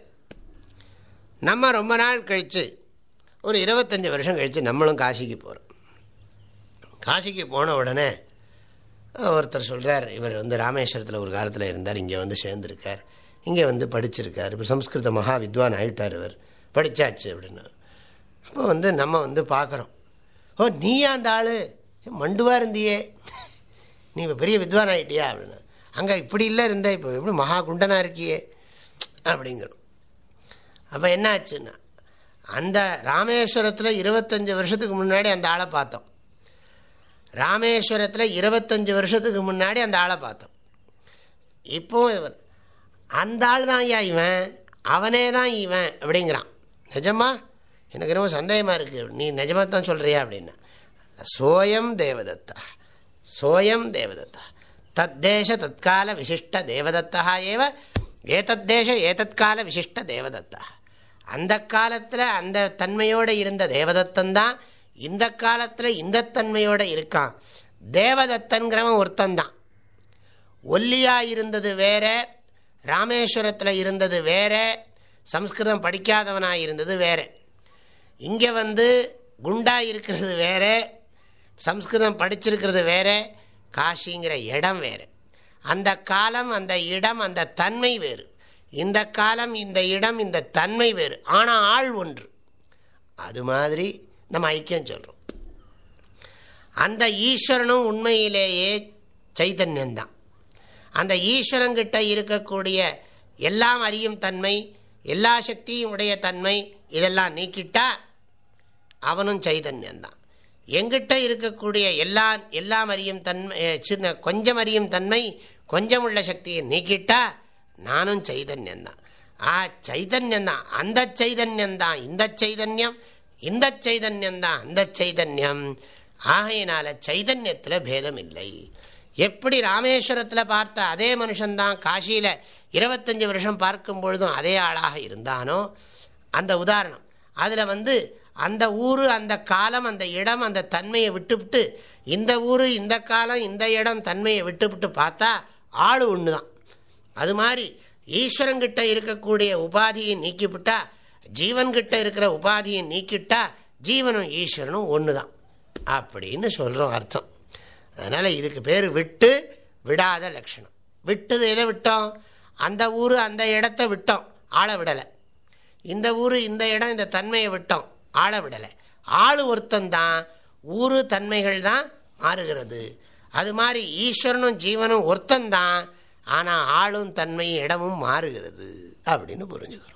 நம்ம ரொம்ப நாள் கழித்து ஒரு இருபத்தஞ்சி வருஷம் கழித்து நம்மளும் காசிக்கு போகிறோம் காசிக்கு போன உடனே ஒருத்தர் சொல்கிறார் இவர் வந்து ராமேஸ்வரத்தில் ஒரு காலத்தில் இருந்தார் இங்கே வந்து சேர்ந்துருக்கார் இங்கே வந்து படிச்சிருக்கார் இப்போ சம்ஸ்கிருத மகா வித்வான் ஆகிட்டார் இவர். படித்தாச்சு அப்படின்னு. அப்போ வந்து நம்ம வந்து பார்க்குறோம் ஓ நீயா அந்த ஆள்? மண்டுவாக இருந்தியே. நீ இப்போ பெரிய வித்வான் ஆகிட்டியா அப்படின்னு. அங்கே இப்படி இல்லை இருந்த இப்போ எப்படி மகா குண்டனாக இருக்கியே? அப்படிங்கிறோம். அப்போ என்ன ஆச்சுன்னா அந்த ராமேஸ்வரத்தில் இருபத்தஞ்சி வருஷத்துக்கு முன்னாடி அந்த ஆளை பார்த்தோம். ராமேஸ்வரத்தில் இருபத்தஞ்சி வருஷத்துக்கு முன்னாடி அந்த ஆளை பார்த்தோம். இப்போவும் இவன் அந்த ஆள் தான் ஐயா இவன் அவனே தான் இவன் அப்படிங்கிறான். நிஜமா? எனக்கு ரொம்ப சந்தேகமாக இருக்குது நீ நிஜமாக தான் சொல்கிறியா அப்படின்னா. சோயம் தேவதத்தா. சோயம் தேவதத்தா. தத்தேச தற்கால விசிஷ்ட தேவதத்தா ஏவ. ஏதத்தேச ஏதத்கால விசிஷ்ட தேவதத்தா. அந்த காலத்தில் அந்த தன்மையோடு இருந்த தேவதத்தன் தான். இந்த காலத்தில் இந்த தன்மையோடு இருக்கான். தேவதத்தன்கிறவன் ஒருத்தந்தான் ஒல்லியாக இருந்தது வேற. ராமேஸ்வரத்தில் இருந்தது வேற. சம்ஸ்கிருதம் படிக்காதவனாக இருந்தது வேற. இங்கே வந்து குண்டா இருக்கிறது வேற சம்ஸ்கிருதம் படிச்சிருக்கிறது வேற காசிங்கிற இடம் வேறு. அந்த காலம் அந்த இடம் அந்த தன்மை வேறு. இந்த காலம் இந்த இடம் இந்த தன்மை வேறு. ஆனால் ஆள் ஒன்று. அது மாதிரி நம்ம ஐக்கியம் சொல்கிறோம் அந்த ஈஸ்வரனும் உண்மையிலேயே சைதன்யந்தான். அந்த ஈஸ்வரங்கிட்ட இருக்கக்கூடிய எல்லாம் அறியும் தன்மை எல்லா சக்தியும் உடைய தன்மை இதெல்லாம் நீக்கிட்டா அவனும் சைதன்யந்தான். எங்கிட்ட இருக்கக்கூடிய எல்லா எல்லாம் அறியும் தன்மை சின்ன கொஞ்சம் அறியும் தன்மை கொஞ்சம் உள்ள சக்தியை நீக்கிட்டா நானும் சைதன்யந்தான். ஆ சைதன்யந்தான். அந்த சைதன்யந்தான் இந்த சைதன்யம் இந்த சைதன்யந்தான் அந்த சைதன்யம். ஆகையினால சைதன்யத்தில் பேதம் இல்லை எப்படி ராமேஸ்வரத்தில் பார்த்த அதே மனுஷன்தான் காசியில் இருபத்தஞ்சி வருஷம் பார்க்கும் பொழுதும் அதே ஆளாக இருந்தானோ? அந்த உதாரணம். அதில் வந்து அந்த ஊர் அந்த காலம் அந்த இடம் அந்த தன்மையை விட்டுவிட்டு இந்த ஊர் இந்த காலம் இந்த இடம் தன்மையை விட்டுவிட்டு பார்த்தா ஆள் ஒன்று தான் அது மாதிரி ஈஸ்வரங்கிட்ட இருக்கக்கூடிய உபாதியை நீக்கிவிட்டா ஜீவன்கிட்ட இருக்கிற உபாதியை நீக்கிட்டா ஜீவனும் ஈஸ்வரனும் ஒன்று தான் அப்படின்னு சொல்கிறோம் அர்த்தம். அதனால் இதுக்கு பேர் விட்டு விடாத லட்சணம். விட்டது எதை விட்டோம்? அந்த ஊர் அந்த இடத்த விட்டோம். ஆளை விடலை. இந்த ஊர் இந்த இடம் இந்த தன்மையை விட்டோம். ஆளை விடலை. ஆள் ஒருத்தந்தான் ஊர் தன்மைகள் தான் மாறுகிறது. அது மாதிரி ஈஸ்வரனும் ஜீவனும் ஒருத்தந்தான் ஆனால் ஆளும் தன்மையும் இடமும் மாறுகிறது அப்படின்னு புரிஞ்சுக்கிறோம்.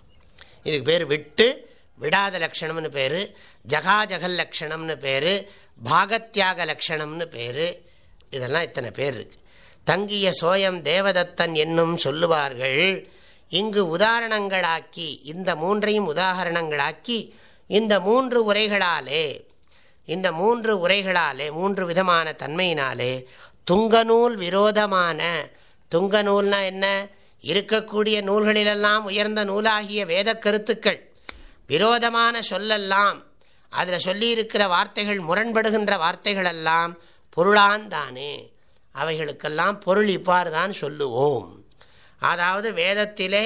இதுக்கு பேர் விட்டு விடாத லட்சணம்னு பேர் ஜகாஜகல் லட்சணம்னு பேர் பாகத்தியாக லட்சணம்னு பேர் இதெல்லாம் இத்தனை பேர் இருக்கு. தங்கிய சோயம் தேவதத்தன் என்னும் சொல்லுவார்கள் இங்கு உதாரணங்களாக்கி இந்த மூன்றையும் உதாரணங்களாக்கி இந்த மூன்று உரைகளாலே இந்த மூன்று உரைகளாலே மூன்று விதமான தன்மையினாலே துங்கநூல் விரோதமான துங்கநூல்னா என்ன? இருக்கக்கூடிய நூல்களிலெல்லாம் உயர்ந்த நூலாகிய வேத கருத்துக்கள் விரோதமான சொல்லெல்லாம் அதில் சொல்லியிருக்கிற வார்த்தைகள் முரண்படுகின்ற வார்த்தைகளெல்லாம் பொருளான் தானே. அவைகளுக்கெல்லாம் பொருள் இப்பாறுதான் சொல்லுவோம். அதாவது வேதத்திலே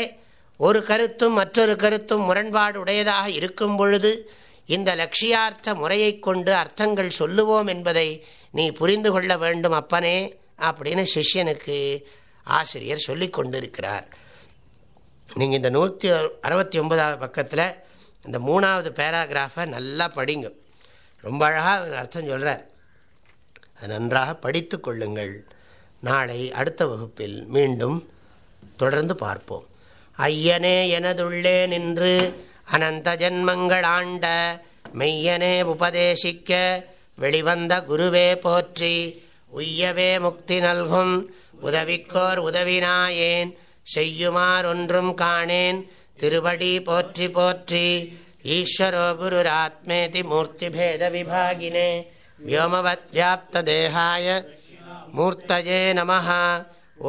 ஒரு கருத்தும் மற்றொரு கருத்தும் முரண்பாடு உடையதாக இருக்கும் பொழுது இந்த லட்சியார்த்த முறையை கொண்டு அர்த்தங்கள் சொல்லுவோம் என்பதை நீ புரிந்து கொள்ள வேண்டும் அப்பனே அப்படின்னு சிஷ்யனுக்கு ஆசிரியர் சொல்லி கொண்டிருக்கிறார். நீங்கள் இந்த நூற்றி அறுபத்தி ஒன்பதாவது பக்கத்தில் இந்த மூணாவது பேராகிராஃபை நல்லா படிங்க. ரொம்ப அழகாக அர்த்தம் சொல்கிறார் நன்றாக படித்து கொள்ளுங்கள். நாளை அடுத்த வகுப்பில் மீண்டும் தொடர்ந்து பார்ப்போம். ஐயனே எனதுள்ளே நின்று அனந்த ஜென்மங்கள் ஆண்ட மெய்யனே உபதேசிக்க வெளிவந்த குருவே போற்றி உய்யவே முக்தி நல்கும் உதவிக்கோர் உதவினாயேன் செய்யுமாறொன்றும் காணேன் திருவடி போற்றி போற்றி ஈஸ்வரோ குருராத்மேதி மூர்த்திபேத விபாகினே. व्योमवत् व्याप्तदेहाय मूर्तये नमः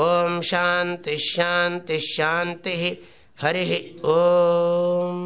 ॐ शान्तिश्शान्तिश्शान्तिः हरिः ॐ